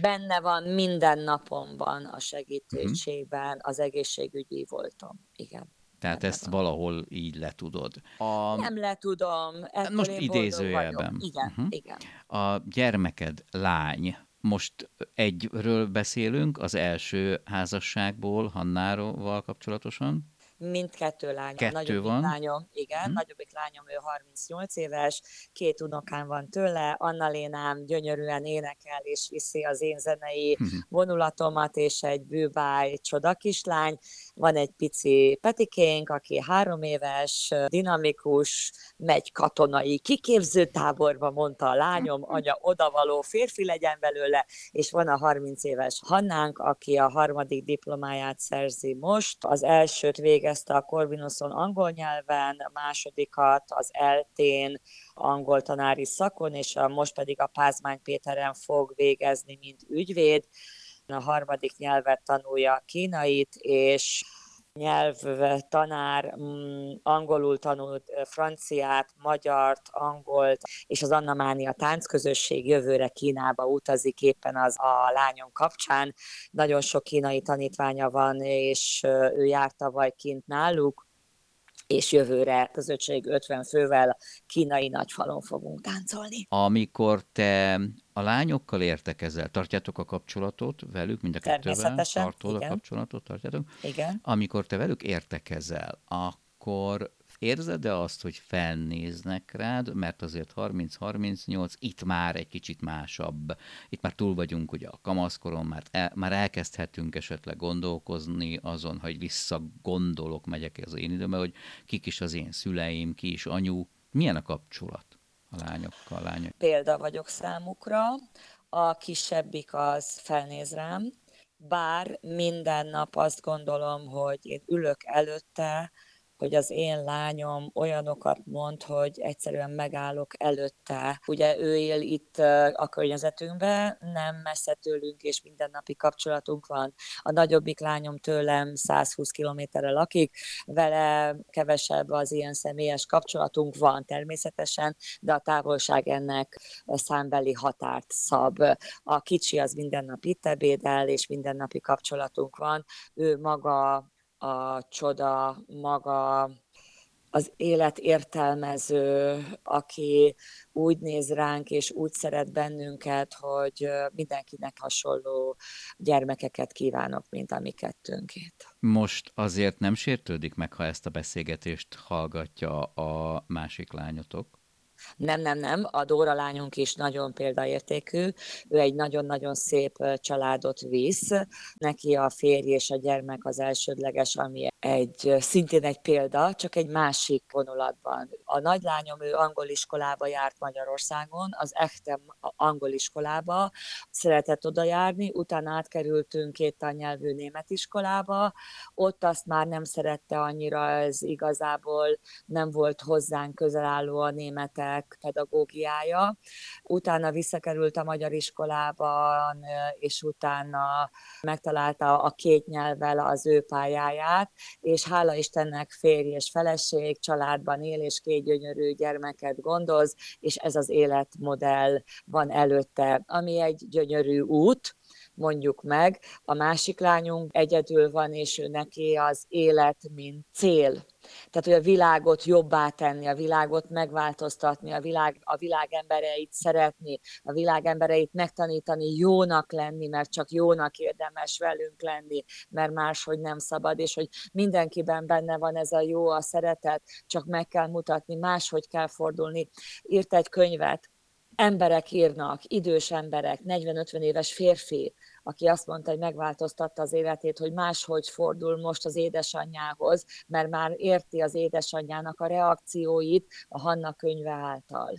D: Benne van minden napomban a segítségben, uh-huh. az egészségügyi voltam, igen.
C: Tehát ezt valahol így letudod.
D: A... Nem letudom.
C: Most idézőjelben.
D: Igen, uh-huh. igen.
C: A gyermeked lány, most egyről beszélünk, az első házasságból, Hannáról kapcsolatosan.
D: Mindkettő lányom.
C: Kettő
D: nagyobbik
C: van.
D: lányom, igen, hmm. nagyobbik lányom, ő 38 éves, két unokám van tőle, Anna Lénám gyönyörűen énekel és viszi az én zenei hmm. vonulatomat, és egy bűbáj csoda kislány. Van egy pici Petikénk, aki három éves, dinamikus, megy katonai kiképzőtáborba, mondta a lányom, anya odavaló férfi legyen belőle, és van a 30 éves Hannánk, aki a harmadik diplomáját szerzi most. Az elsőt végezte a Corvinuson angol nyelven, a másodikat az eltén angol tanári szakon, és a, most pedig a Pázmány Péteren fog végezni, mint ügyvéd. A harmadik nyelvet tanulja kínait, és nyelvtanár, mm, angolul tanult franciát, magyart, angolt, és az Anna Mánia táncközösség jövőre Kínába utazik éppen az a lányom kapcsán. Nagyon sok kínai tanítványa van, és ő járt tavaly kint náluk, és jövőre közösség 50 fővel kínai nagyfalon fogunk táncolni.
C: Amikor te a lányokkal értekezel, tartjátok a kapcsolatot velük, mind a kettővel? Tartod igen. a kapcsolatot, tartjátok?
D: Igen.
C: Amikor te velük értekezel, akkor Érzed-e azt, hogy felnéznek rád, mert azért 30-38, itt már egy kicsit másabb, itt már túl vagyunk ugye a kamaszkoron, már, el, már elkezdhetünk esetleg gondolkozni azon, hogy visszagondolok, megyek az én időmbe, hogy kik is az én szüleim, ki is anyu, milyen a kapcsolat a lányokkal, lányok?
D: Példa vagyok számukra, a kisebbik az felnéz rám, bár minden nap azt gondolom, hogy én ülök előtte, hogy az én lányom olyanokat mond, hogy egyszerűen megállok előtte. Ugye ő él itt a környezetünkben, nem messze tőlünk, és mindennapi kapcsolatunk van. A nagyobbik lányom tőlem 120 kilométerre lakik, vele kevesebb az ilyen személyes kapcsolatunk van természetesen, de a távolság ennek számbeli határt szab. A kicsi az minden nap itt ebédel, és mindennapi kapcsolatunk van. Ő maga a csoda, maga az élet értelmező, aki úgy néz ránk és úgy szeret bennünket, hogy mindenkinek hasonló gyermekeket kívánok, mint a mi kettőnkét.
C: Most azért nem sértődik meg, ha ezt a beszélgetést hallgatja a másik lányotok?
D: Nem, nem, nem. A Dóra lányunk is nagyon példaértékű. Ő egy nagyon-nagyon szép családot visz. Neki a férj és a gyermek az elsődleges, ami egy szintén egy példa, csak egy másik vonulatban. A nagylányom ő angol iskolába járt Magyarországon, az Echtem angol iskolába, szeretett oda járni, utána átkerültünk két tannyelvű német iskolába, ott azt már nem szerette annyira, ez igazából nem volt hozzánk közel álló a németek, nyelvek pedagógiája. Utána visszakerült a magyar iskolában, és utána megtalálta a két nyelvvel az ő pályáját, és hála Istennek férj és feleség, családban él, és két gyönyörű gyermeket gondoz, és ez az életmodell van előtte, ami egy gyönyörű út, mondjuk meg. A másik lányunk egyedül van, és ő neki az élet, mint cél. Tehát, hogy a világot jobbá tenni, a világot megváltoztatni, a világ, a világ embereit szeretni, a világ embereit megtanítani jónak lenni, mert csak jónak érdemes velünk lenni, mert máshogy nem szabad, és hogy mindenkiben benne van ez a jó, a szeretet, csak meg kell mutatni, máshogy kell fordulni. Írt egy könyvet, emberek írnak, idős emberek, 40-50 éves férfi, aki azt mondta, hogy megváltoztatta az életét, hogy máshogy fordul most az édesanyjához, mert már érti az édesanyjának a reakcióit a Hanna könyve által.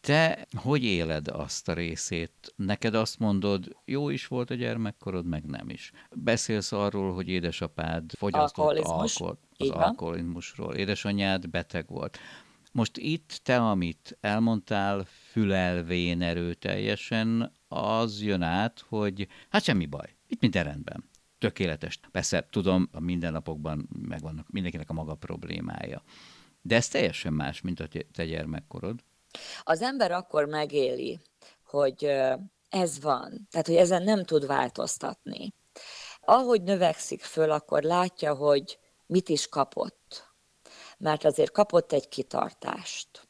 C: Te hogy éled azt a részét? Neked azt mondod, jó is volt a gyermekkorod, meg nem is. Beszélsz arról, hogy édesapád fogyasztott alkoholt, az alkoholizmusról, édesanyád beteg volt. Most itt te, amit elmondtál, fülelvén erőteljesen, az jön át, hogy hát semmi baj, itt minden rendben. Tökéletes. Persze, tudom, a mindennapokban megvannak mindenkinek a maga problémája. De ez teljesen más, mint a te gyermekkorod.
D: Az ember akkor megéli, hogy ez van, tehát hogy ezen nem tud változtatni. Ahogy növekszik föl, akkor látja, hogy mit is kapott. Mert azért kapott egy kitartást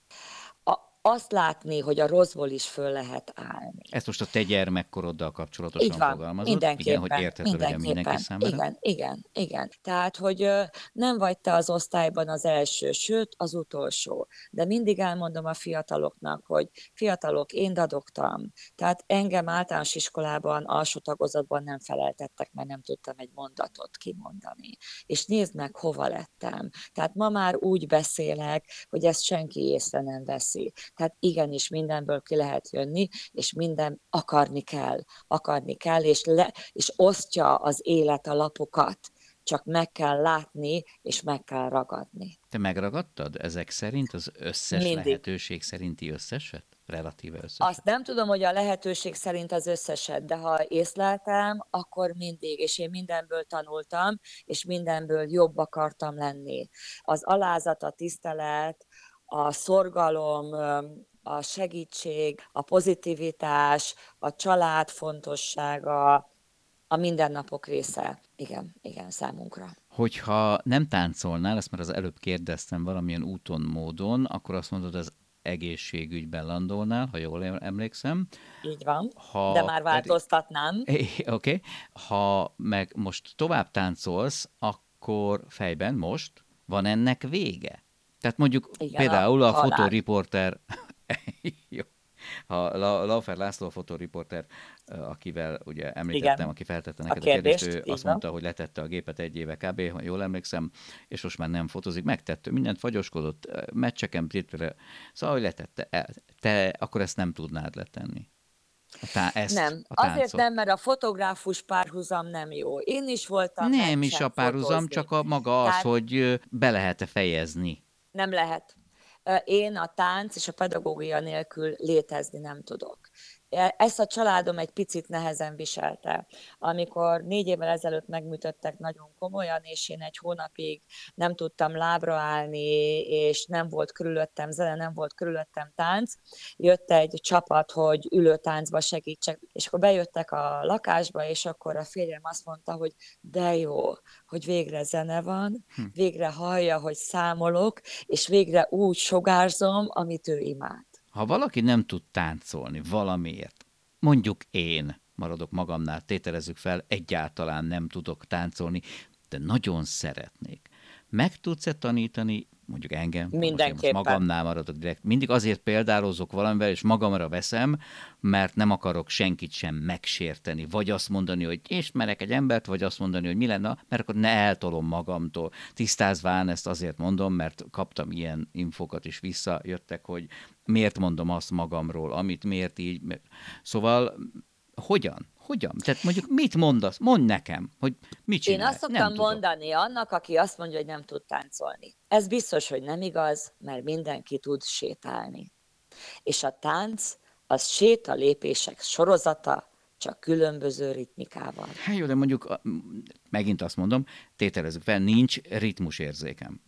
D: azt látni, hogy a rosszból is föl lehet állni.
C: Ezt most a te gyermekkoroddal kapcsolatosan
D: Így van,
C: fogalmazod?
D: Mindenképpen,
C: igen, hogy érted,
D: mindenképpen,
C: mindenki számára?
D: Igen, igen, igen. Tehát, hogy nem vagy te az osztályban az első, sőt az utolsó. De mindig elmondom a fiataloknak, hogy fiatalok, én dadogtam. Tehát engem általános iskolában, alsó tagozatban nem feleltettek, mert nem tudtam egy mondatot kimondani. És nézd meg, hova lettem. Tehát ma már úgy beszélek, hogy ezt senki észre nem veszi. Tehát igenis mindenből ki lehet jönni, és minden akarni kell, akarni kell, és, le, és osztja az élet a lapokat, csak meg kell látni, és meg kell ragadni.
C: Te megragadtad ezek szerint az összes Mindig. lehetőség szerinti összeset? Relatíve összeset?
D: Azt nem tudom, hogy a lehetőség szerint az összeset, de ha észleltem, akkor mindig, és én mindenből tanultam, és mindenből jobb akartam lenni. Az alázat, a tisztelet, a szorgalom, a segítség, a pozitivitás, a család fontossága, a mindennapok része. Igen, igen, számunkra.
C: Hogyha nem táncolnál, ezt már az előbb kérdeztem valamilyen úton, módon, akkor azt mondod, az egészségügyben landolnál, ha jól emlékszem.
D: Így van, ha de már változtatnám.
C: Oké, okay. ha meg most tovább táncolsz, akkor fejben most van ennek vége? Tehát mondjuk Igen, például a, a fotoriporter, jó, ha Laufer László a fotoriporter, akivel ugye említettem, Igen. aki feltette neked a kérdést, a kérdést ő azt van. mondta, hogy letette a gépet egy éve kb., ha jól emlékszem, és most már nem fotozik, megtette, mindent fagyoskodott, meccseken, szóval, hogy letette. E, te akkor ezt nem tudnád letenni.
D: A tá- ezt, nem, a azért nem, mert a fotográfus párhuzam nem jó. Én is voltam
C: Nem is a párhuzam, fotózni. csak a maga az, Tehát... hogy be lehet-e fejezni.
D: Nem lehet. Én a tánc és a pedagógia nélkül létezni nem tudok. E, ezt a családom egy picit nehezen viselte. Amikor négy évvel ezelőtt megműtöttek nagyon komolyan, és én egy hónapig nem tudtam lábra állni, és nem volt körülöttem zene, nem volt körülöttem tánc, jött egy csapat, hogy ülő táncba segítsek, és akkor bejöttek a lakásba, és akkor a férjem azt mondta, hogy de jó, hogy végre zene van, hm. végre hallja, hogy számolok, és végre úgy sogárzom, amit ő imád.
C: Ha valaki nem tud táncolni valamiért, mondjuk én maradok magamnál, tételezzük fel, egyáltalán nem tudok táncolni, de nagyon szeretnék. Meg tudsz-e tanítani mondjuk engem,
D: Mindenképpen.
C: Most magamnál maradok direkt. Mindig azért példálozok valamivel, és magamra veszem, mert nem akarok senkit sem megsérteni, vagy azt mondani, hogy ismerek egy embert, vagy azt mondani, hogy mi lenne, mert akkor ne eltolom magamtól. Tisztázván ezt azért mondom, mert kaptam ilyen infokat is visszajöttek, hogy miért mondom azt magamról, amit miért így. Szóval hogyan? Hogyan? Tehát mondjuk mit mondasz? Mondd nekem, hogy mit csinál.
D: Én azt szoktam mondani annak, aki azt mondja, hogy nem tud táncolni. Ez biztos, hogy nem igaz, mert mindenki tud sétálni. És a tánc az séta lépések sorozata, csak különböző ritmikával.
C: Hát jó, de mondjuk megint azt mondom, tételezzük fel, nincs ritmusérzékem.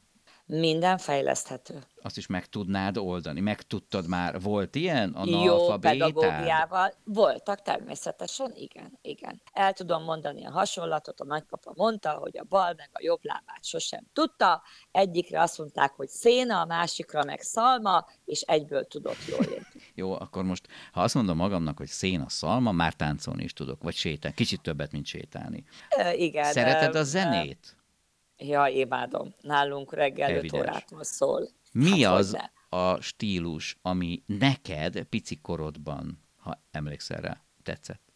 D: Minden fejleszthető.
C: Azt is meg tudnád oldani. Meg tudtad már, volt ilyen
D: Jó pedagógiával. Voltak természetesen, igen, igen. El tudom mondani a hasonlatot, a nagypapa mondta, hogy a bal meg a jobb lábát sosem tudta. Egyikre azt mondták, hogy széna, a másikra meg szalma, és egyből tudott jól.
C: Jó, akkor most, ha azt mondom magamnak, hogy széna, szalma, már táncolni is tudok, vagy sétálni. Kicsit többet, mint sétálni.
D: E, igen.
C: Szereted a zenét?
D: Ja, imádom. Nálunk reggel 5 órától szól.
C: Mi hát, az a stílus, ami neked pici korodban, ha emlékszel rá, tetszett?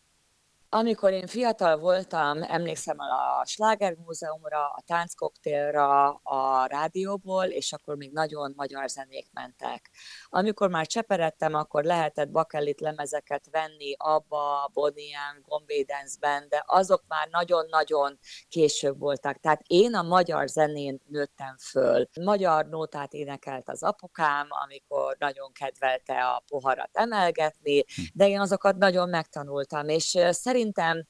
D: Amikor én fiatal voltam, emlékszem a Sláger Múzeumra, a tánckoktélra, a rádióból, és akkor még nagyon magyar zenék mentek. Amikor már cseperedtem, akkor lehetett bakellit lemezeket venni abba, Bonian, Gombédenzben, de azok már nagyon-nagyon később voltak. Tehát én a magyar zenén nőttem föl. Magyar nótát énekelt az apukám, amikor nagyon kedvelte a poharat emelgetni, de én azokat nagyon megtanultam, és szerintem szinten,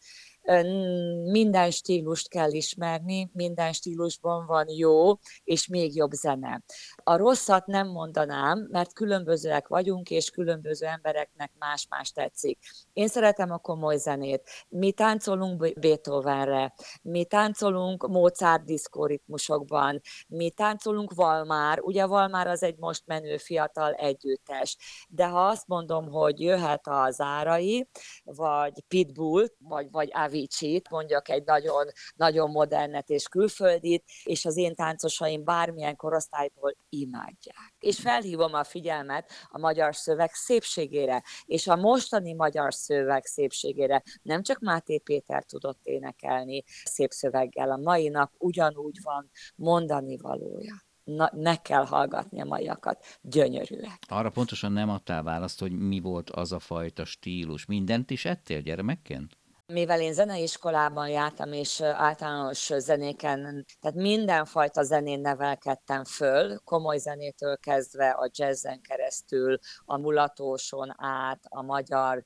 D: minden stílust kell ismerni, minden stílusban van jó és még jobb zene. A rosszat nem mondanám, mert különbözőek vagyunk, és különböző embereknek más-más tetszik. Én szeretem a komoly zenét. Mi táncolunk Beethovenre, mi táncolunk Mozart diszkoritmusokban, mi táncolunk Valmár, ugye Valmár az egy most menő fiatal együttes, de ha azt mondom, hogy jöhet a Zárai, vagy Pitbull, vagy, vagy Avicii-t, mondjak egy nagyon, nagyon modernet és külföldit, és az én táncosaim bármilyen korosztályból imádják. És felhívom a figyelmet a magyar szöveg szépségére, és a mostani magyar szöveg szépségére. Nem csak Máté Péter tudott énekelni szép szöveggel, a mai nap ugyanúgy van mondani valója na, meg kell hallgatni a maiakat, gyönyörűek.
C: Arra pontosan nem adtál választ, hogy mi volt az a fajta stílus. Mindent is ettél gyermekként?
D: Mivel én zeneiskolában jártam, és általános zenéken, tehát mindenfajta zenén nevelkedtem föl, komoly zenétől kezdve a jazzen keresztül, a mulatóson át, a magyar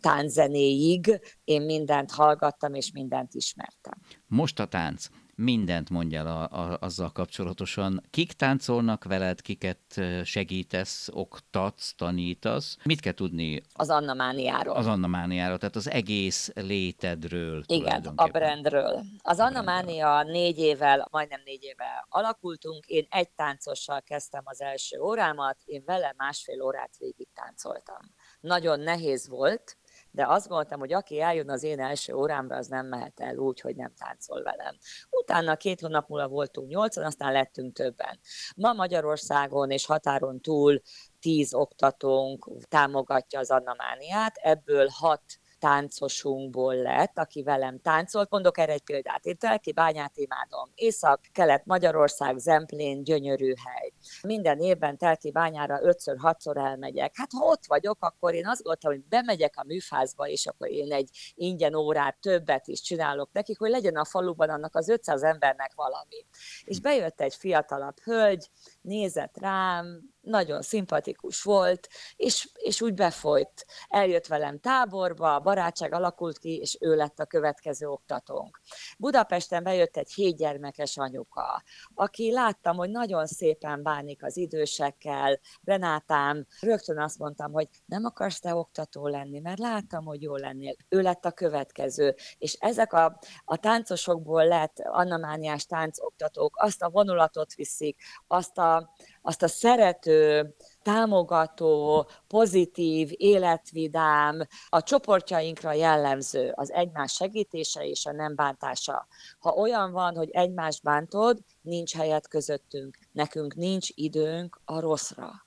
D: tánczenéig, én mindent hallgattam, és mindent ismertem.
C: Most a tánc mindent mondjál a, a, azzal kapcsolatosan. Kik táncolnak veled, kiket segítesz, oktatsz, tanítasz? Mit kell tudni?
D: Az Anna Mániáról.
C: Az Anna Mániáról, tehát az egész létedről.
D: Igen, a brandről. Az Anna Mánia négy évvel, majdnem négy évvel alakultunk. Én egy táncossal kezdtem az első órámat, én vele másfél órát végig táncoltam. Nagyon nehéz volt, de azt gondoltam, hogy aki eljön az én első órámra, az nem mehet el úgy, hogy nem táncol velem. Utána két hónap múlva voltunk nyolcan, aztán lettünk többen. Ma Magyarországon és határon túl tíz oktatónk támogatja az Annamániát, ebből hat táncosunkból lett, aki velem táncolt. Mondok erre egy példát. Én Telki bányát imádom. Észak-kelet Magyarország, Zemplén, gyönyörű hely. Minden évben Telki bányára ötször, hatszor elmegyek. Hát ha ott vagyok, akkor én azt gondoltam, hogy bemegyek a műfázba, és akkor én egy ingyen órát többet is csinálok nekik, hogy legyen a faluban annak az 500 embernek valami. És bejött egy fiatalabb hölgy, nézett rám, nagyon szimpatikus volt, és, és úgy befolyt. Eljött velem táborba, barátság alakult ki, és ő lett a következő oktatónk. Budapesten bejött egy hétgyermekes anyuka, aki láttam, hogy nagyon szépen bánik az idősekkel. Renátám, rögtön azt mondtam, hogy nem akarsz te oktató lenni, mert láttam, hogy jó lennél. Ő lett a következő. És ezek a, a táncosokból lett annamániás táncoktatók, azt a vonulatot viszik, azt a azt a szerető, támogató, pozitív, életvidám, a csoportjainkra jellemző az egymás segítése és a nem bántása. Ha olyan van, hogy egymást bántod, nincs helyet közöttünk, nekünk nincs időnk a rosszra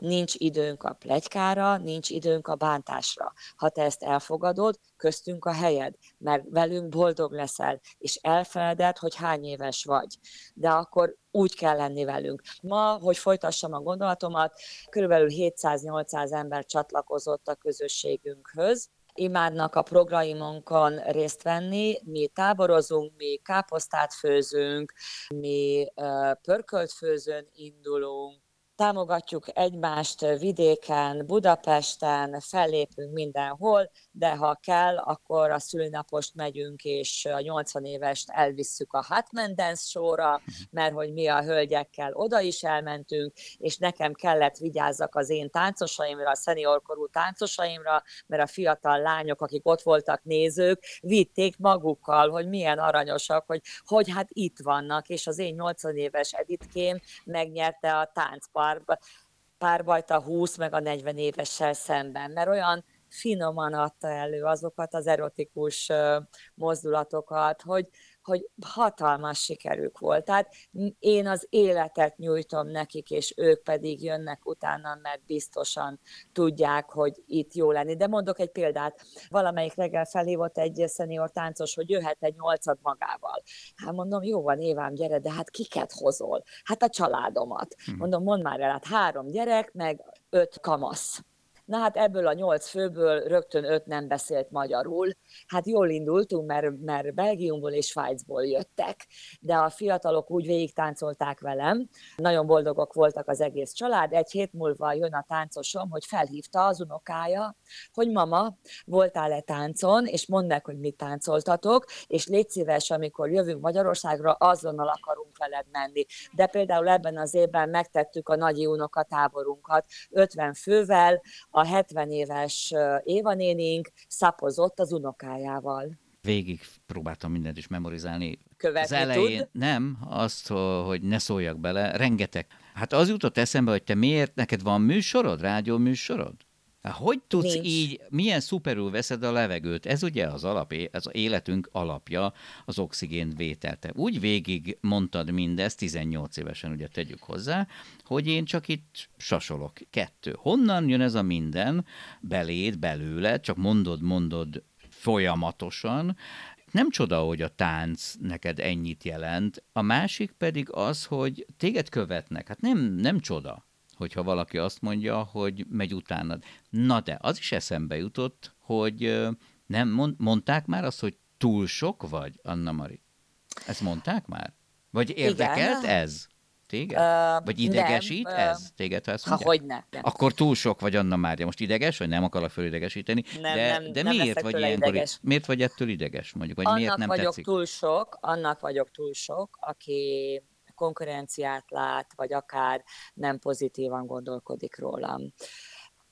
D: nincs időnk a plegykára, nincs időnk a bántásra. Ha te ezt elfogadod, köztünk a helyed, mert velünk boldog leszel, és elfeleded, hogy hány éves vagy. De akkor úgy kell lenni velünk. Ma, hogy folytassam a gondolatomat, körülbelül 700-800 ember csatlakozott a közösségünkhöz, imádnak a programunkon részt venni. Mi táborozunk, mi káposztát főzünk, mi pörkölt főzőn indulunk, támogatjuk egymást vidéken, Budapesten, fellépünk mindenhol, de ha kell, akkor a szülinapost megyünk, és a 80 évest elvisszük a Hatman Dance show mert hogy mi a hölgyekkel oda is elmentünk, és nekem kellett vigyázzak az én táncosaimra, a szeniorkorú táncosaimra, mert a fiatal lányok, akik ott voltak nézők, vitték magukkal, hogy milyen aranyosak, hogy, hogy hát itt vannak, és az én 80 éves Editkém megnyerte a táncpart pár, párbajt a 20 meg a 40 évessel szemben, mert olyan finoman adta elő azokat az erotikus mozdulatokat, hogy, hogy hatalmas sikerük volt. Tehát én az életet nyújtom nekik, és ők pedig jönnek utána, mert biztosan tudják, hogy itt jó lenni. De mondok egy példát. Valamelyik reggel felhívott egy szenior táncos, hogy jöhet egy nyolcad magával. Hát mondom, jó van, Évám, gyere, de hát kiket hozol? Hát a családomat. Hm. Mondom, mondd már el, hát három gyerek, meg öt kamasz. Na hát ebből a nyolc főből rögtön öt nem beszélt magyarul. Hát jól indultunk, mert, mert Belgiumból és Svájcból jöttek, de a fiatalok úgy végig táncolták velem. Nagyon boldogok voltak az egész család. Egy hét múlva jön a táncosom, hogy felhívta az unokája, hogy mama, voltál-e táncon, és mondd meg, hogy mit táncoltatok, és légy szíves, amikor jövünk Magyarországra, azonnal akarunk veled menni. De például ebben az évben megtettük a nagyi unokatáborunkat 50 fővel, a 70 éves Éva nénink szapozott az unokájával.
C: Végig próbáltam mindent is memorizálni.
D: Követni
C: az elején tud? nem, azt, hogy ne szóljak bele, rengeteg. Hát az jutott eszembe, hogy te miért, neked van műsorod, rádió műsorod? Hát hogy tudsz Nincs. így, milyen szuperül veszed a levegőt? Ez ugye az alap, az életünk alapja, az oxigén vételte. Úgy végig mondtad mindezt, 18 évesen ugye tegyük hozzá, hogy én csak itt sasolok. Kettő. Honnan jön ez a minden beléd, belőle, csak mondod, mondod folyamatosan, nem csoda, hogy a tánc neked ennyit jelent, a másik pedig az, hogy téged követnek. Hát nem, nem csoda hogyha valaki azt mondja, hogy megy utánad. Na de, az is eszembe jutott, hogy nem mond, mondták már azt, hogy túl sok vagy, Anna Mari? Ezt mondták már? Vagy érdekelt Igen. ez? Téged? Vagy idegesít nem, ez téged, ha ezt
D: mondják? Ha, hogy ne, nem.
C: Akkor túl sok vagy Anna Mária. Most ideges, vagy nem akarok fölidegesíteni?
D: Nem,
C: de,
D: nem,
C: de
D: nem
C: miért vagy ilyenkor? Ideges. Miért vagy ettől ideges, mondjuk? Vagy
D: annak
C: miért nem
D: vagyok
C: tetszik?
D: túl sok, annak vagyok túl sok, aki konkurenciát lát, vagy akár nem pozitívan gondolkodik rólam.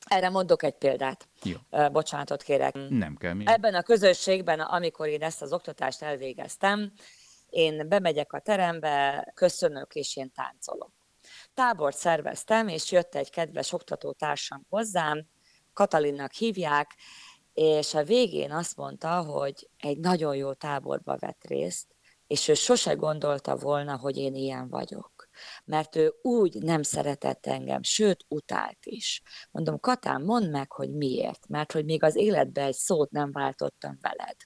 D: Erre mondok egy példát.
C: Jó.
D: Bocsánatot kérek.
C: Nem kell. Mi?
D: Ebben a közösségben, amikor én ezt az oktatást elvégeztem, én bemegyek a terembe, köszönök, és én táncolok. Tábort szerveztem, és jött egy kedves oktatótársam hozzám, Katalinnak hívják, és a végén azt mondta, hogy egy nagyon jó táborba vett részt, és ő sose gondolta volna, hogy én ilyen vagyok. Mert ő úgy nem szeretett engem, sőt, utált is. Mondom, Katán, mondd meg, hogy miért, mert hogy még az életbe egy szót nem váltottam veled.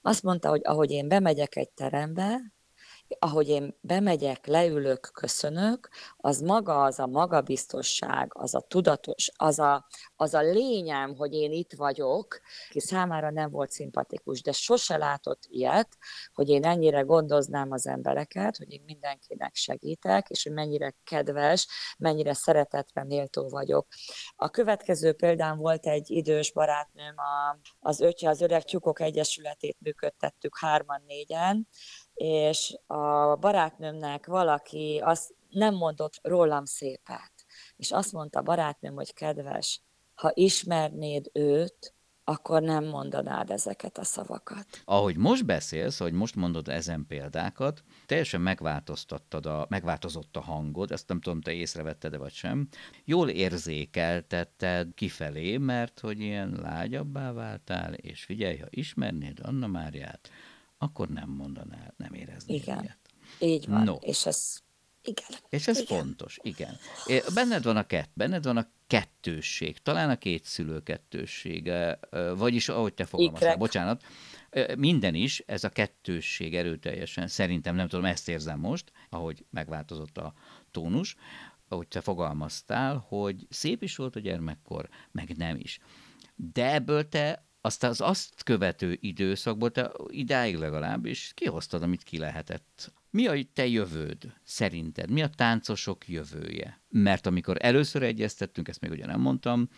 D: Azt mondta, hogy ahogy én bemegyek egy terembe, ahogy én bemegyek, leülök, köszönök, az maga, az a magabiztosság, az a tudatos, az a, az a lényem, hogy én itt vagyok, ki számára nem volt szimpatikus, de sose látott ilyet, hogy én ennyire gondoznám az embereket, hogy én mindenkinek segítek, és hogy mennyire kedves, mennyire szeretetre méltó vagyok. A következő példám volt egy idős barátnőm, a, az ötje, az Öreg Tyukok Egyesületét működtettük hárman-négyen, és a barátnőmnek valaki azt nem mondott rólam szépet. És azt mondta barátnőm, hogy kedves, ha ismernéd őt, akkor nem mondanád ezeket a szavakat.
C: Ahogy most beszélsz, hogy most mondod ezen példákat, teljesen megváltoztattad a, megváltozott a hangod, ezt nem tudom, te észrevetted-e vagy sem. Jól érzékeltetted kifelé, mert hogy ilyen lágyabbá váltál, és figyelj, ha ismernéd Anna Máriát, akkor nem mondanál, nem éreznél
D: Igen,
C: ilyet.
D: így van, no. és ez igen.
C: És ez
D: igen.
C: fontos, igen. Benned van a kett, benned van a kettősség, talán a két szülő kettőssége, vagyis ahogy te fogalmaztál, bocsánat, minden is, ez a kettősség erőteljesen, szerintem nem tudom, ezt érzem most, ahogy megváltozott a tónus, ahogy te fogalmaztál, hogy szép is volt a gyermekkor, meg nem is. De ebből te azt az azt követő időszakból, te idáig legalábbis kihoztad, amit ki lehetett. Mi a te jövőd szerinted? Mi a táncosok jövője? Mert amikor először egyeztettünk, ezt még ugye nem mondtam,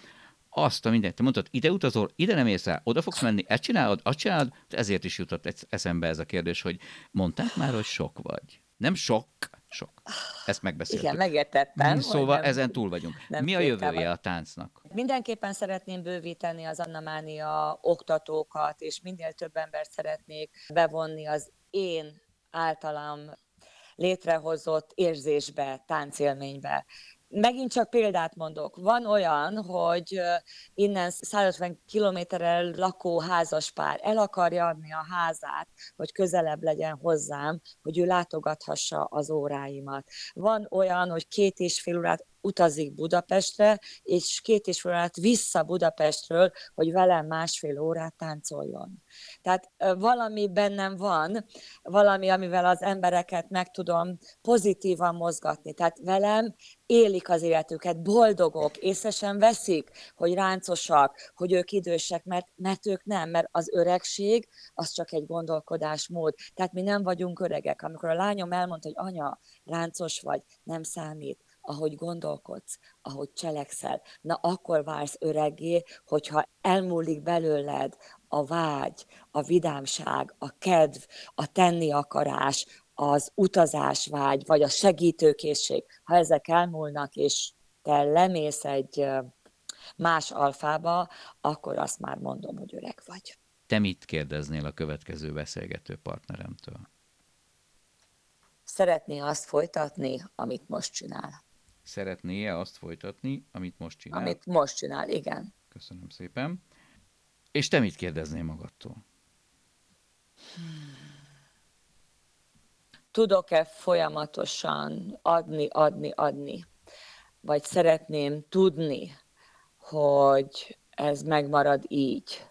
C: azt a mindent, te mondtad, ide utazol, ide nem érsz el, oda fogsz menni, ezt csinálod, azt csinálod, ezért is jutott eszembe ez a kérdés, hogy mondták már, hogy sok vagy. Nem sok, sok. Ezt megbeszéltük.
D: Igen, megértettem.
C: Szóval nem, ezen túl vagyunk. Mi a jövője a táncnak?
D: Mindenképpen szeretném bővíteni az Annamánia oktatókat, és minél több embert szeretnék bevonni az én általam létrehozott érzésbe, táncélménybe. Megint csak példát mondok. Van olyan, hogy innen 150 kilométerrel lakó házaspár el akarja adni a házát, hogy közelebb legyen hozzám, hogy ő látogathassa az óráimat. Van olyan, hogy két és fél órát utazik Budapestre, és két és fél órát vissza Budapestről, hogy velem másfél órát táncoljon. Tehát valami bennem van, valami, amivel az embereket meg tudom pozitívan mozgatni. Tehát velem élik az életüket, boldogok, észesen veszik, hogy ráncosak, hogy ők idősek, mert, mert ők nem, mert az öregség az csak egy gondolkodásmód. Tehát mi nem vagyunk öregek. Amikor a lányom elmondta, hogy anya, ráncos vagy, nem számít ahogy gondolkodsz, ahogy cselekszel, na akkor válsz öregé, hogyha elmúlik belőled a vágy, a vidámság, a kedv, a tenni akarás, az utazás vágy, vagy a segítőkészség, ha ezek elmúlnak, és te lemész egy más alfába, akkor azt már mondom, hogy öreg vagy.
C: Te mit kérdeznél a következő beszélgető partneremtől?
D: Szeretné azt folytatni, amit most csinál.
C: Szeretné-e azt folytatni, amit most csinál?
D: Amit most csinál, igen.
C: Köszönöm szépen. És te mit kérdeznél magadtól?
D: Tudok-e folyamatosan adni, adni, adni? Vagy szeretném tudni, hogy ez megmarad így.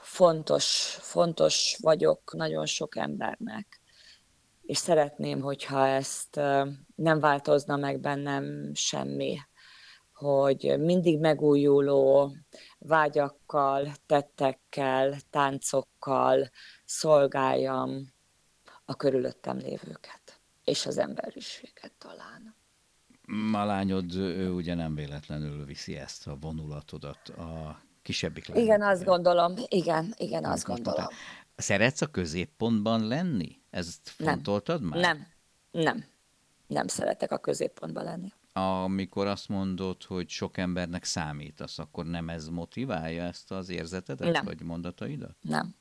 D: Fontos, fontos vagyok nagyon sok embernek és szeretném, hogyha ezt nem változna meg bennem semmi, hogy mindig megújuló vágyakkal, tettekkel, táncokkal szolgáljam a körülöttem lévőket, és az emberiséget talán.
C: A lányod, ő ugye nem véletlenül viszi ezt a vonulatodat a kisebbik
D: lányod. Igen, azt gondolom. Igen, igen, azt gondolom.
C: Szeretsz a középpontban lenni? Ezt fontoltad
D: nem. már? Nem, nem. Nem szeretek a középpontban lenni.
C: Amikor azt mondod, hogy sok embernek számítasz, akkor nem ez motiválja ezt az érzetedet, nem. vagy mondataidat?
D: Nem.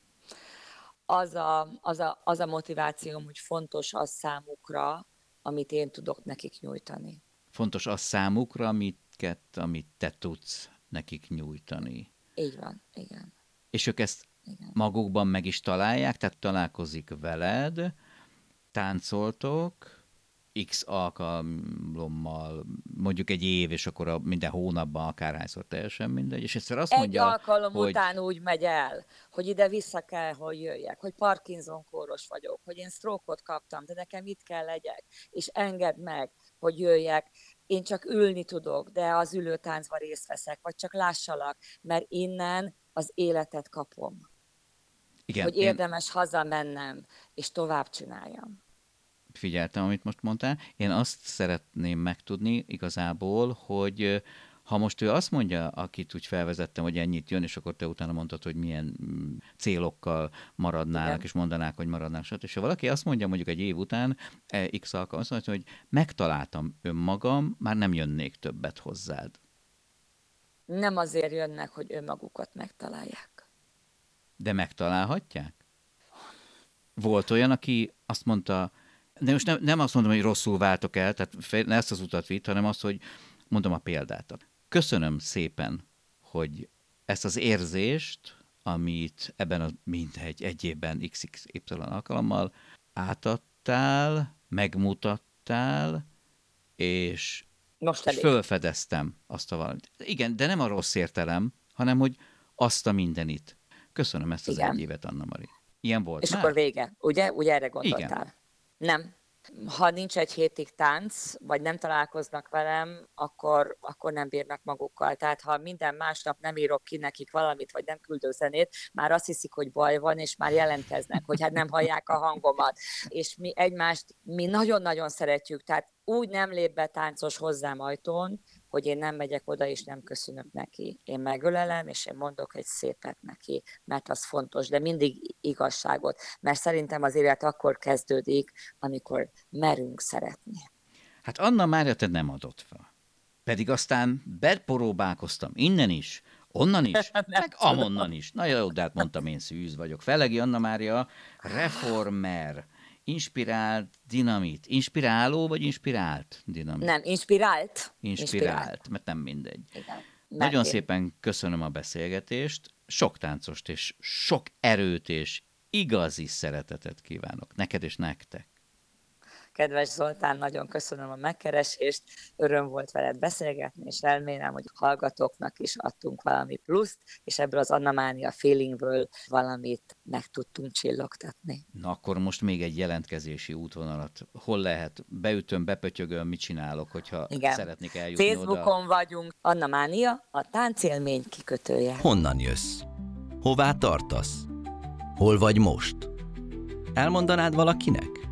D: Az a, az, a, az a motivációm, hogy fontos az számukra, amit én tudok nekik nyújtani.
C: Fontos az számukra, amit, amit te tudsz nekik nyújtani.
D: Így van, igen.
C: És ők ezt igen. magukban meg is találják, tehát találkozik veled, táncoltok, x alkalommal, mondjuk egy év, és akkor a minden hónapban akárhányszor teljesen mindegy, és egyszer azt
D: egy
C: mondja,
D: alkalom hogy... után úgy megy el, hogy ide vissza kell, hogy jöjjek, hogy Parkinson kóros vagyok, hogy én stroke kaptam, de nekem itt kell legyek, és engedd meg, hogy jöjjek, én csak ülni tudok, de az ülőtáncban részt veszek, vagy csak lássalak, mert innen az életet kapom. Igen, hogy érdemes én... hazamennem, és tovább csináljam.
C: Figyeltem, amit most mondtál. Én azt szeretném megtudni igazából, hogy ha most ő azt mondja, akit úgy felvezettem, hogy ennyit jön, és akkor te utána mondtad, hogy milyen mm, célokkal maradnának, Igen. és mondanák, hogy maradnák, stb. És ha valaki azt mondja mondjuk egy év után, e, x alkalom, azt mondja, hogy megtaláltam önmagam, már nem jönnék többet hozzád.
D: Nem azért jönnek, hogy önmagukat megtalálják.
C: De megtalálhatják? Volt olyan, aki azt mondta, de most nem, nem azt mondom, hogy rosszul váltok el, tehát ne ezt az utat vitt, hanem azt, hogy mondom a példát. Köszönöm szépen, hogy ezt az érzést, amit ebben a mindegy egy évben XXY alkalommal átadtál, megmutattál, és, Most és fölfedeztem azt a valamit. Igen, de nem a rossz értelem, hanem hogy azt a mindenit, Köszönöm ezt az Igen. egy évet, Anna Mari. Ilyen volt
D: És
C: már?
D: akkor vége, ugye? Ugye erre gondoltál? Igen. Nem. Ha nincs egy hétig tánc, vagy nem találkoznak velem, akkor, akkor nem bírnak magukkal. Tehát ha minden másnap nem írok ki nekik valamit, vagy nem küldő zenét, már azt hiszik, hogy baj van, és már jelentkeznek, hogy hát nem hallják a hangomat. És mi egymást, mi nagyon-nagyon szeretjük, tehát úgy nem lép be táncos hozzám ajtón, hogy én nem megyek oda és nem köszönök neki. Én megölelem, és én mondok egy szépet neki, mert az fontos, de mindig igazságot, mert szerintem az élet akkor kezdődik, amikor merünk szeretni.
C: Hát Anna Mária te nem adott fel. Pedig aztán bepróbálkoztam innen is, onnan is, meg amonnan is. Na jó, de hát mondtam, én szűz vagyok. Felegi Anna Mária reformer, Inspirált dinamit. Inspiráló vagy inspirált dinamit?
D: Nem, inspirált.
C: Inspirált, mert nem mindegy.
D: Igen.
C: Nagyon
D: én-
C: szépen köszönöm a beszélgetést, sok táncost és sok erőt és igazi szeretetet kívánok neked és nektek.
D: Kedves Zoltán, nagyon köszönöm a megkeresést, öröm volt veled beszélgetni, és remélem, hogy a hallgatóknak is adtunk valami pluszt, és ebből az Anna Mánia feelingből valamit meg tudtunk csillogtatni.
C: Na akkor most még egy jelentkezési útvonalat. Hol lehet? Beütöm, bepötyögöm, mit csinálok, hogyha
D: Igen.
C: szeretnék eljutni oda?
D: Facebookon vagyunk, Anna Mánia, a táncélmény kikötője.
A: Honnan jössz? Hová tartasz? Hol vagy most? Elmondanád valakinek?